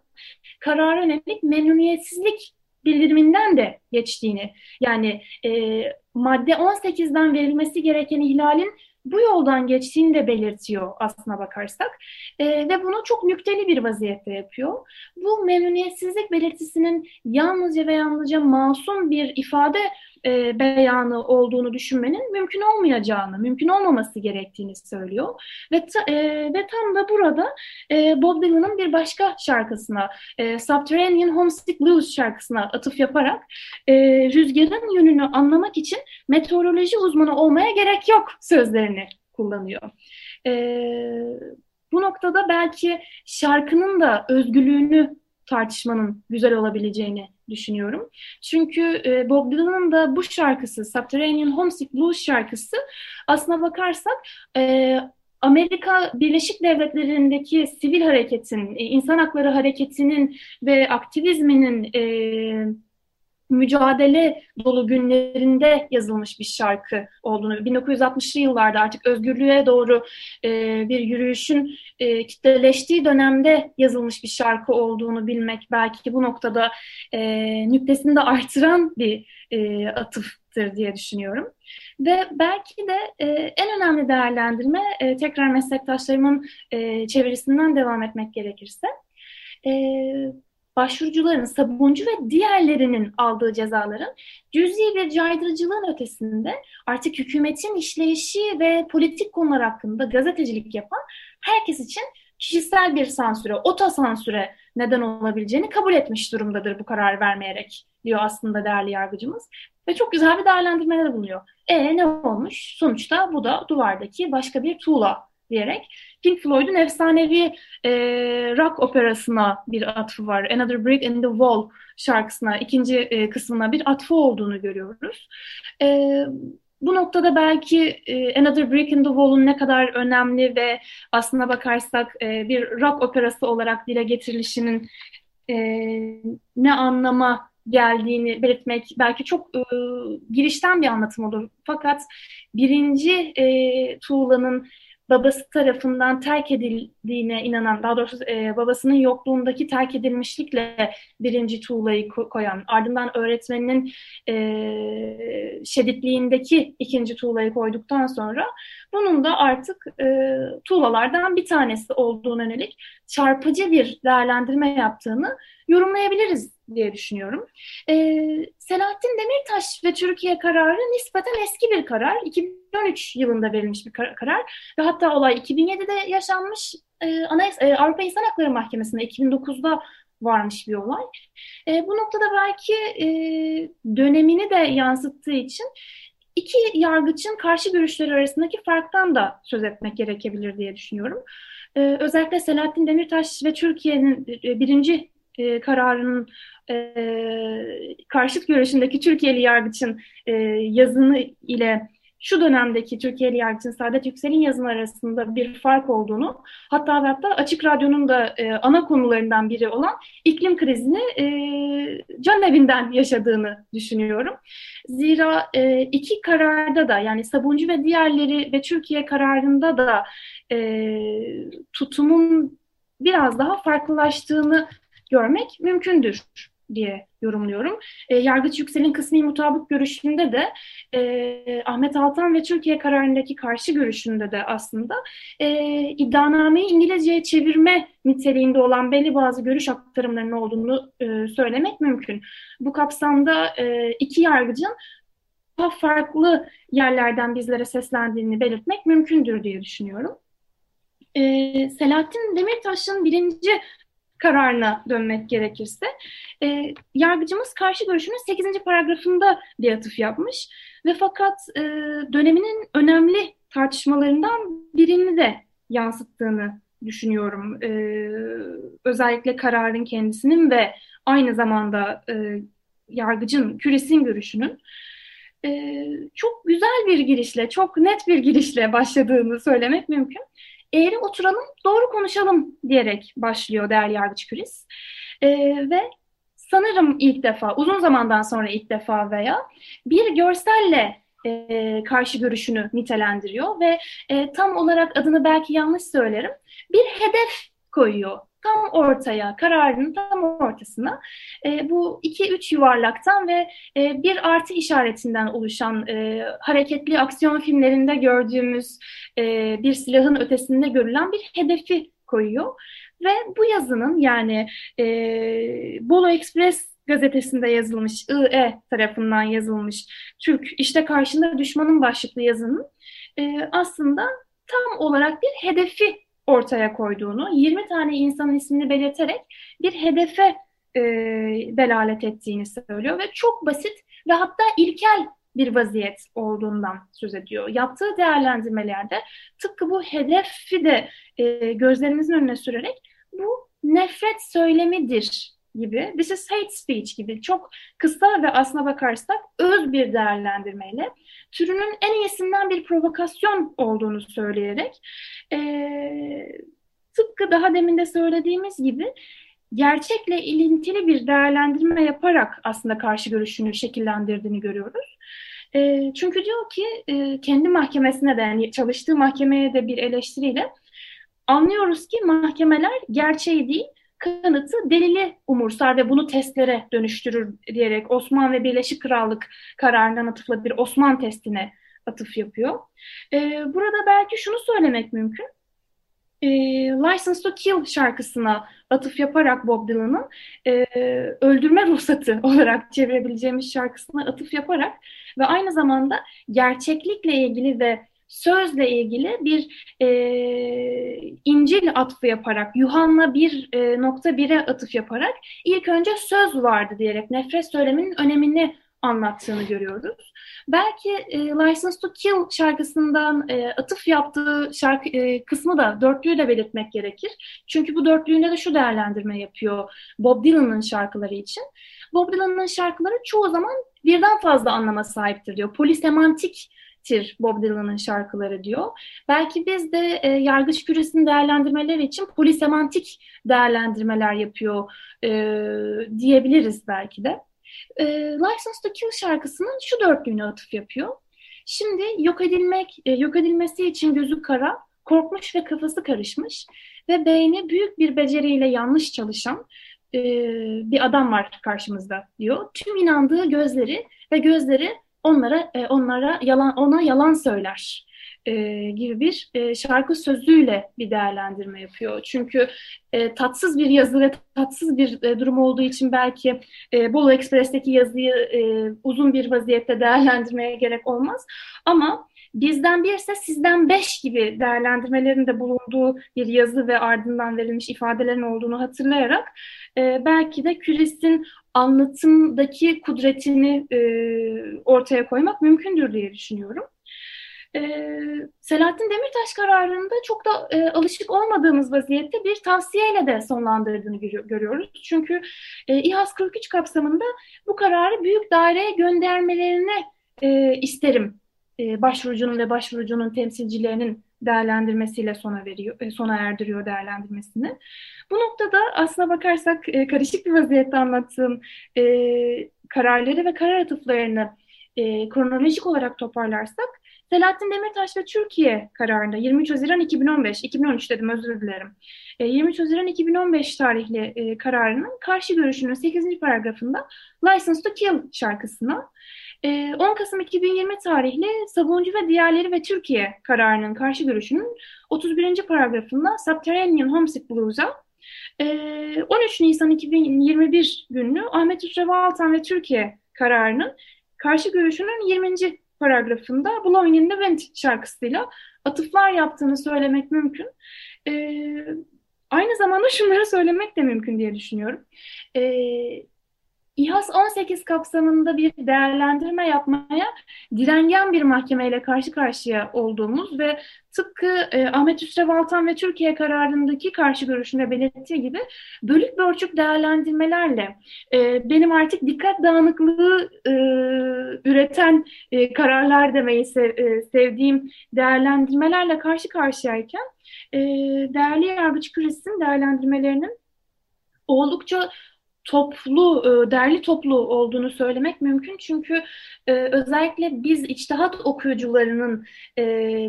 karara yönelik memnuniyetsizlik bildiriminden de geçtiğini yani e, madde 18'den verilmesi gereken ihlalin bu yoldan geçtiğini de belirtiyor aslına bakarsak e, ve bunu çok nükteli bir vaziyette yapıyor. Bu memnuniyetsizlik belirtisinin yalnızca ve yalnızca masum bir ifade e, beyanı olduğunu düşünmenin mümkün olmayacağını, mümkün olmaması gerektiğini söylüyor. Ve, ta, e, ve tam da burada e, Bob Dylan'ın bir başka şarkısına, e, Subterranean Homesick Blues şarkısına atıf yaparak e, rüzgarın yönünü anlamak için meteoroloji uzmanı olmaya gerek yok sözlerini kullanıyor. E, bu noktada belki şarkının da özgürlüğünü tartışmanın güzel olabileceğini düşünüyorum. Çünkü e, Bob Dylan'ın da bu şarkısı, Subterranean Homesick Blues şarkısı aslına bakarsak e, Amerika Birleşik Devletleri'ndeki sivil hareketin, e, insan hakları hareketinin ve aktivizminin e, mücadele dolu günlerinde yazılmış bir şarkı olduğunu, 1960'lı yıllarda artık özgürlüğe doğru e, bir yürüyüşün e, kitleleştiği dönemde yazılmış bir şarkı olduğunu bilmek belki bu noktada e, nüktesini de artıran bir e, atıftır diye düşünüyorum. Ve belki de e, en önemli değerlendirme, e, tekrar meslektaşlarımın e, çevirisinden devam etmek gerekirse, e, başvurucuların, sabuncu ve diğerlerinin aldığı cezaların cüzi bir caydırıcılığın ötesinde artık hükümetin işleyişi ve politik konular hakkında gazetecilik yapan herkes için kişisel bir sansüre, otosansüre neden olabileceğini kabul etmiş durumdadır bu karar vermeyerek diyor aslında değerli yargıcımız. Ve çok güzel bir değerlendirmeler bulunuyor. E ne olmuş? Sonuçta bu da duvardaki başka bir tuğla diyerek Pink Floyd'un efsanevi e, rock operasına bir atfı var. Another Brick in the Wall şarkısına, ikinci e, kısmına bir atfı olduğunu görüyoruz. E, bu noktada belki e, Another Brick in the Wall'un ne kadar önemli ve aslına bakarsak e, bir rock operası olarak dile getirilişinin e, ne anlama geldiğini belirtmek belki çok e, girişten bir anlatım olur. Fakat birinci e, tuğlanın babası tarafından terk edildiğine inanan, daha doğrusu e, babasının yokluğundaki terk edilmişlikle birinci tuğlayı koyan, ardından öğretmeninin e, şeditliğindeki ikinci tuğlayı koyduktan sonra bunun da artık e, tuğlalardan bir tanesi olduğuna yönelik çarpıcı bir değerlendirme yaptığını yorumlayabiliriz diye düşünüyorum. E, Selahattin Demirtaş ve Türkiye kararı nispeten eski bir karar. 2013 yılında verilmiş bir kar karar ve hatta olay 2007'de yaşanmış e, Anayasa, e, Avrupa İnsan Hakları Mahkemesi'nde 2009'da varmış bir olay. E, bu noktada belki e, dönemini de yansıttığı için iki yargıçın karşı görüşleri arasındaki farktan da söz etmek gerekebilir diye düşünüyorum. E, özellikle Selahattin Demirtaş ve Türkiye'nin e, birinci e, kararının e, karşıt görüşündeki Türkiye'li yargıçın e, yazını ile şu dönemdeki Türkiye'li yargıçın Saadet Yüksel'in yazını arasında bir fark olduğunu hatta hatta Açık Radyo'nun da e, ana konularından biri olan iklim krizini e, can evinden yaşadığını düşünüyorum. Zira e, iki kararda da yani Sabuncu ve diğerleri ve Türkiye kararında da e, tutumun biraz daha farklılaştığını görmek mümkündür diye yorumluyorum. E, Yargıç Yüksel'in kısmi mutabık görüşünde de e, Ahmet Altan ve Türkiye kararındaki karşı görüşünde de aslında e, iddianameyi İngilizceye çevirme niteliğinde olan belli bazı görüş aktarımlarının olduğunu e, söylemek mümkün. Bu kapsamda e, iki yargıcın daha farklı yerlerden bizlere seslendiğini belirtmek mümkündür diye düşünüyorum. E, Selahattin Demirtaş'ın birinci kararına dönmek gerekirse e, yargıcımız karşı görüşünün 8. paragrafında bir atıf yapmış ve fakat e, döneminin önemli tartışmalarından birini de yansıttığını düşünüyorum. E, özellikle kararın kendisinin ve aynı zamanda e, yargıcın, küresin görüşünün e, çok güzel bir girişle, çok net bir girişle başladığını söylemek mümkün. Eğri oturalım, doğru konuşalım diyerek başlıyor değerli yargıç küris. E, ve sanırım ilk defa, uzun zamandan sonra ilk defa veya bir görselle e, karşı görüşünü nitelendiriyor ve e, tam olarak adını belki yanlış söylerim. Bir hedef koyuyor tam ortaya, kararının tam ortasına e, bu iki üç yuvarlaktan ve e, bir artı işaretinden oluşan e, hareketli aksiyon filmlerinde gördüğümüz e, bir silahın ötesinde görülen bir hedefi koyuyor. Ve bu yazının yani e, Bolo Express gazetesinde yazılmış, IE tarafından yazılmış Türk işte karşında düşmanın başlıklı yazının e, aslında tam olarak bir hedefi ortaya koyduğunu, 20 tane insanın ismini belirterek bir hedefe e, delalet ettiğini söylüyor ve çok basit ve hatta ilkel bir vaziyet olduğundan söz ediyor. Yaptığı değerlendirmelerde tıpkı bu hedefi de e, gözlerimizin önüne sürerek bu nefret söylemidir gibi, this is hate speech gibi çok kısa ve aslına bakarsak öz bir değerlendirmeyle türünün en iyisinden bir provokasyon olduğunu söyleyerek e, tıpkı daha demin de söylediğimiz gibi gerçekle ilintili bir değerlendirme yaparak aslında karşı görüşünü şekillendirdiğini görüyoruz. E, çünkü diyor ki e, kendi mahkemesine de yani çalıştığı mahkemeye de bir eleştiriyle anlıyoruz ki mahkemeler gerçeği değil kanıtı delili umursar ve bunu testlere dönüştürür diyerek Osman ve Birleşik Krallık kararından atıfla bir Osman testine atıf yapıyor. Ee, burada belki şunu söylemek mümkün. E, License to Kill şarkısına atıf yaparak Bob Dylan'ın e, öldürme ruhsatı olarak çevirebileceğimiz şarkısına atıf yaparak ve aynı zamanda gerçeklikle ilgili ve sözle ilgili bir e, İncil atfı yaparak, Yuhanna 1.1'e atıf yaparak ilk önce söz vardı diyerek nefret söyleminin önemini anlattığını görüyoruz. Belki e, License to Kill şarkısından e, atıf yaptığı şarkı e, kısmı da dörtlüğü de belirtmek gerekir. Çünkü bu dörtlüğünde de şu değerlendirme yapıyor Bob Dylan'ın şarkıları için. Bob Dylan'ın şarkıları çoğu zaman birden fazla anlama sahiptir diyor. Polisemantik tir Bob Dylan'ın şarkıları diyor. Belki biz de e, yargıç küresinin değerlendirmeleri için polisemantik değerlendirmeler yapıyor e, diyebiliriz belki de. E, License to Kill şarkısının şu dörtlüğüne atıf yapıyor. Şimdi yok edilmek, e, yok edilmesi için gözü kara, korkmuş ve kafası karışmış ve beyni büyük bir beceriyle yanlış çalışan e, bir adam var karşımızda diyor. Tüm inandığı gözleri ve gözleri onlara e, onlara yalan ona yalan söyler e, gibi bir e, şarkı sözüyle bir değerlendirme yapıyor. Çünkü e, tatsız bir yazı ve tatsız bir e, durum olduğu için belki e, Bolu Ekspres'teki yazıyı e, uzun bir vaziyette değerlendirmeye gerek olmaz. Ama bizden bir ise sizden beş gibi değerlendirmelerinde bulunduğu bir yazı ve ardından verilmiş ifadelerin olduğunu hatırlayarak e, belki de Küris'in anlatımdaki kudretini e, ortaya koymak mümkündür diye düşünüyorum. E, Selahattin Demirtaş kararında çok da e, alışık olmadığımız vaziyette bir tavsiyeyle de sonlandırdığını görüyoruz. Çünkü e, İHAS 43 kapsamında bu kararı büyük daireye göndermelerini e, isterim e, başvurucunun ve başvurucunun temsilcilerinin değerlendirmesiyle sona veriyor, e, sona erdiriyor değerlendirmesini. Bu noktada aslına bakarsak e, karışık bir vaziyette anlattığım e, kararları ve karar atıflarını kronolojik olarak toparlarsak Selahattin Demirtaş ve Türkiye kararında 23 Haziran 2015, 2013 dedim özür dilerim. 23 Haziran 2015 tarihli kararının karşı görüşünün 8. paragrafında License to Kill şarkısına 10 ee, Kasım 2020 tarihli Sabuncu ve diğerleri ve Türkiye kararının karşı görüşünün 31. paragrafında Subterranean Homesick Blues'a 13 ee, Nisan 2021 günlü Ahmet Hüsrev Altan ve Türkiye kararının karşı görüşünün 20. paragrafında Blowing in the şarkısıyla atıflar yaptığını söylemek mümkün. Ee, aynı zamanda şunları söylemek de mümkün diye düşünüyorum. Ee, İHAS 18 kapsamında bir değerlendirme yapmaya direngen bir mahkemeyle karşı karşıya olduğumuz ve tıpkı e, Ahmet Hüsrev Altan ve Türkiye kararındaki karşı görüşünde belirttiği gibi bölük bölçük değerlendirmelerle e, benim artık dikkat dağınıklığı e, üreten e, kararlar demeyi sev, e, sevdiğim değerlendirmelerle karşı karşıyayken e, değerli yargıç küresinin değerlendirmelerinin oldukça toplu, e, derli toplu olduğunu söylemek mümkün. Çünkü e, özellikle biz içtihat okuyucularının e,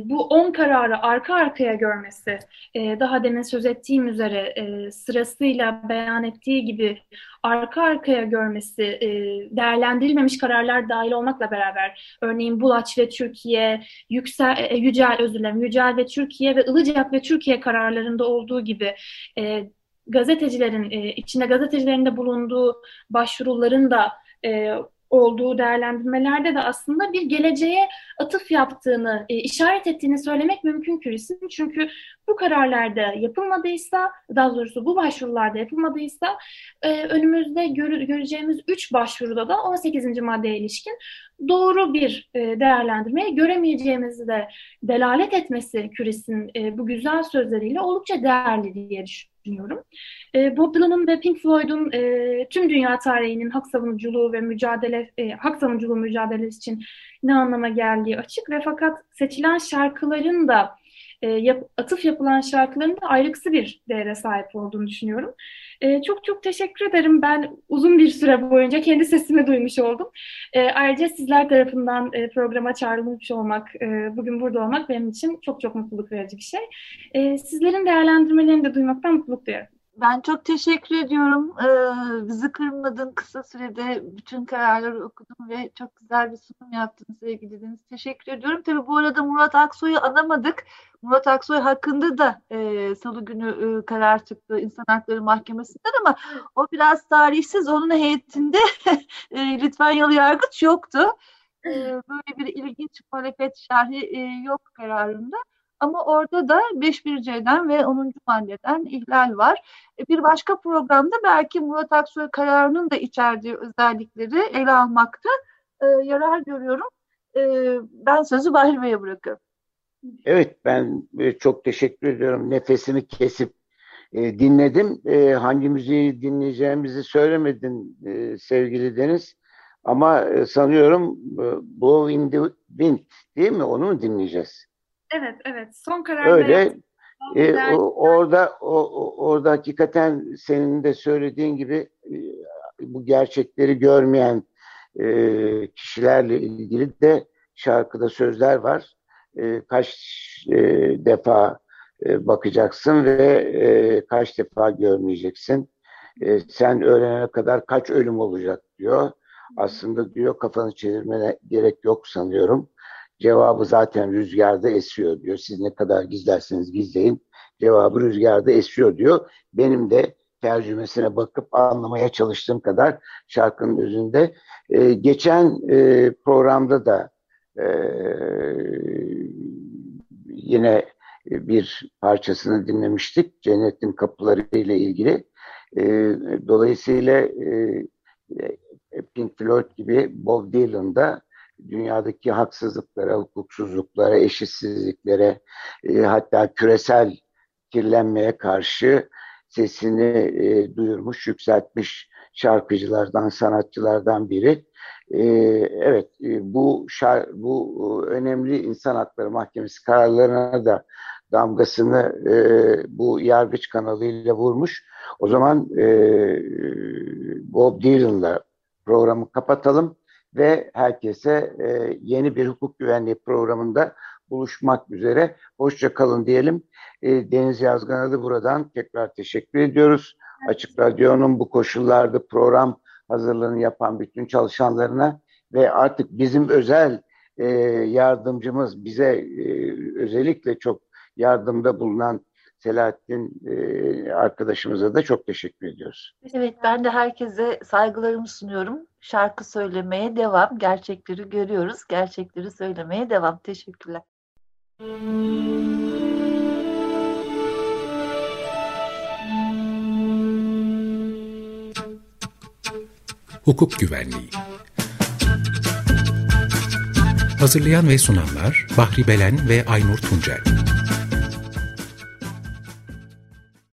bu 10 kararı arka arkaya görmesi, daha demin söz ettiğim üzere sırasıyla beyan ettiği gibi arka arkaya görmesi, değerlendirilmemiş kararlar dahil olmakla beraber, örneğin Bulaç ve Türkiye, Yüksel, Yücel özür dilerim, Yücel ve Türkiye ve Ilıcak ve Türkiye kararlarında olduğu gibi gazetecilerin e, içinde gazetecilerin de bulunduğu başvuruların da e, olduğu değerlendirmelerde de aslında bir geleceğe atıf yaptığını, e, işaret ettiğini söylemek mümkün kürisin. Çünkü bu kararlarda yapılmadıysa, daha doğrusu bu başvurularda yapılmadıysa e, önümüzde gör, göreceğimiz 3 başvuruda da 18. maddeye ilişkin doğru bir e, değerlendirmeye göremeyeceğimizi de delalet etmesi kürisin e, bu güzel sözleriyle oldukça değerli diye düşünüyorum. E, Bob Dylan'ın ve Pink Floyd'un e, tüm dünya tarihinin hak savunuculuğu ve mücadele e, hak savunuculuğu mücadelesi için ne anlama geldiği açık ve fakat seçilen şarkıların da e, yap, atıf yapılan şarkıların da ayrıksı bir değere sahip olduğunu düşünüyorum. E, çok çok teşekkür ederim. Ben uzun bir süre boyunca kendi sesimi duymuş oldum. E, ayrıca sizler tarafından e, programa çağrılmış olmak, e, bugün burada olmak benim için çok çok mutluluk verici bir şey. E, sizlerin değerlendirmelerini de duymaktan mutluluk duyuyorum. Ben çok teşekkür ediyorum. Ee, bizi kırmadın kısa sürede bütün kararları okudum ve çok güzel bir sunum yaptınız Deniz. Teşekkür ediyorum. Tabii bu arada Murat Aksoy'u anamadık. Murat Aksoy hakkında da e, salı günü e, karar çıktı İnsan Hakları Mahkemesi'nden ama o biraz tarihsiz. Onun heyetinde e, lütfen yalı yargıç yoktu. E, böyle bir ilginç muhalefet şerhi e, yok kararında. Ama orada da 5.1C'den ve 10. maddeden ihlal var. E, bir başka programda belki Murat Aksoy kararının da içerdiği özellikleri ele almakta e, yarar görüyorum. E, ben sözü Bahri Bey'e bırakıyorum. Evet ben e, çok teşekkür ediyorum. Nefesimi kesip e, dinledim. E, hangi müziği dinleyeceğimizi söylemedin e, sevgili Deniz. Ama e, sanıyorum e, Blow in the Wind değil mi? Onu mu dinleyeceğiz? Evet, evet. Son karar Öyle. E, o, orada o, orada hakikaten senin de söylediğin gibi e, bu gerçekleri görmeyen e, kişilerle ilgili de şarkıda sözler var. E, kaç e, defa e, bakacaksın ve e, kaç defa görmeyeceksin. E, sen öğrenene kadar kaç ölüm olacak diyor. Aslında diyor kafanı çevirmene gerek yok sanıyorum. Cevabı zaten rüzgarda esiyor diyor. Siz ne kadar gizlerseniz gizleyin. Cevabı rüzgarda esiyor diyor. Benim de tercümesine bakıp anlamaya çalıştığım kadar şarkının özünde. Ee, geçen e, programda da e, yine bir parçasını dinlemiştik. Cennetin kapıları ile ilgili. E, dolayısıyla e, Pink Floyd gibi Bob Dylan da dünyadaki haksızlıklara, hukuksuzluklara, eşitsizliklere, e, hatta küresel kirlenmeye karşı sesini e, duyurmuş, yükseltmiş şarkıcılardan, sanatçılardan biri. E, evet, e, bu şar bu e, önemli insan hakları mahkemesi kararlarına da damgasını e, bu yargıç kanalıyla vurmuş. O zaman e, Bob Dylan'la programı kapatalım ve herkese e, yeni bir hukuk güvenliği programında buluşmak üzere. Hoşça kalın diyelim. E, Deniz Yazgan'a da buradan tekrar teşekkür ediyoruz. Evet. Açık Radyo'nun bu koşullarda program hazırlığını yapan bütün çalışanlarına ve artık bizim özel e, yardımcımız bize e, özellikle çok yardımda bulunan Selahattin e, arkadaşımıza da çok teşekkür ediyoruz. Evet ben de herkese saygılarımı sunuyorum. Şarkı söylemeye devam. Gerçekleri görüyoruz. Gerçekleri söylemeye devam. Teşekkürler. hukuk güvenliği. Hazırlayan ve sunanlar Bahri Belen ve Aynur Tuncel.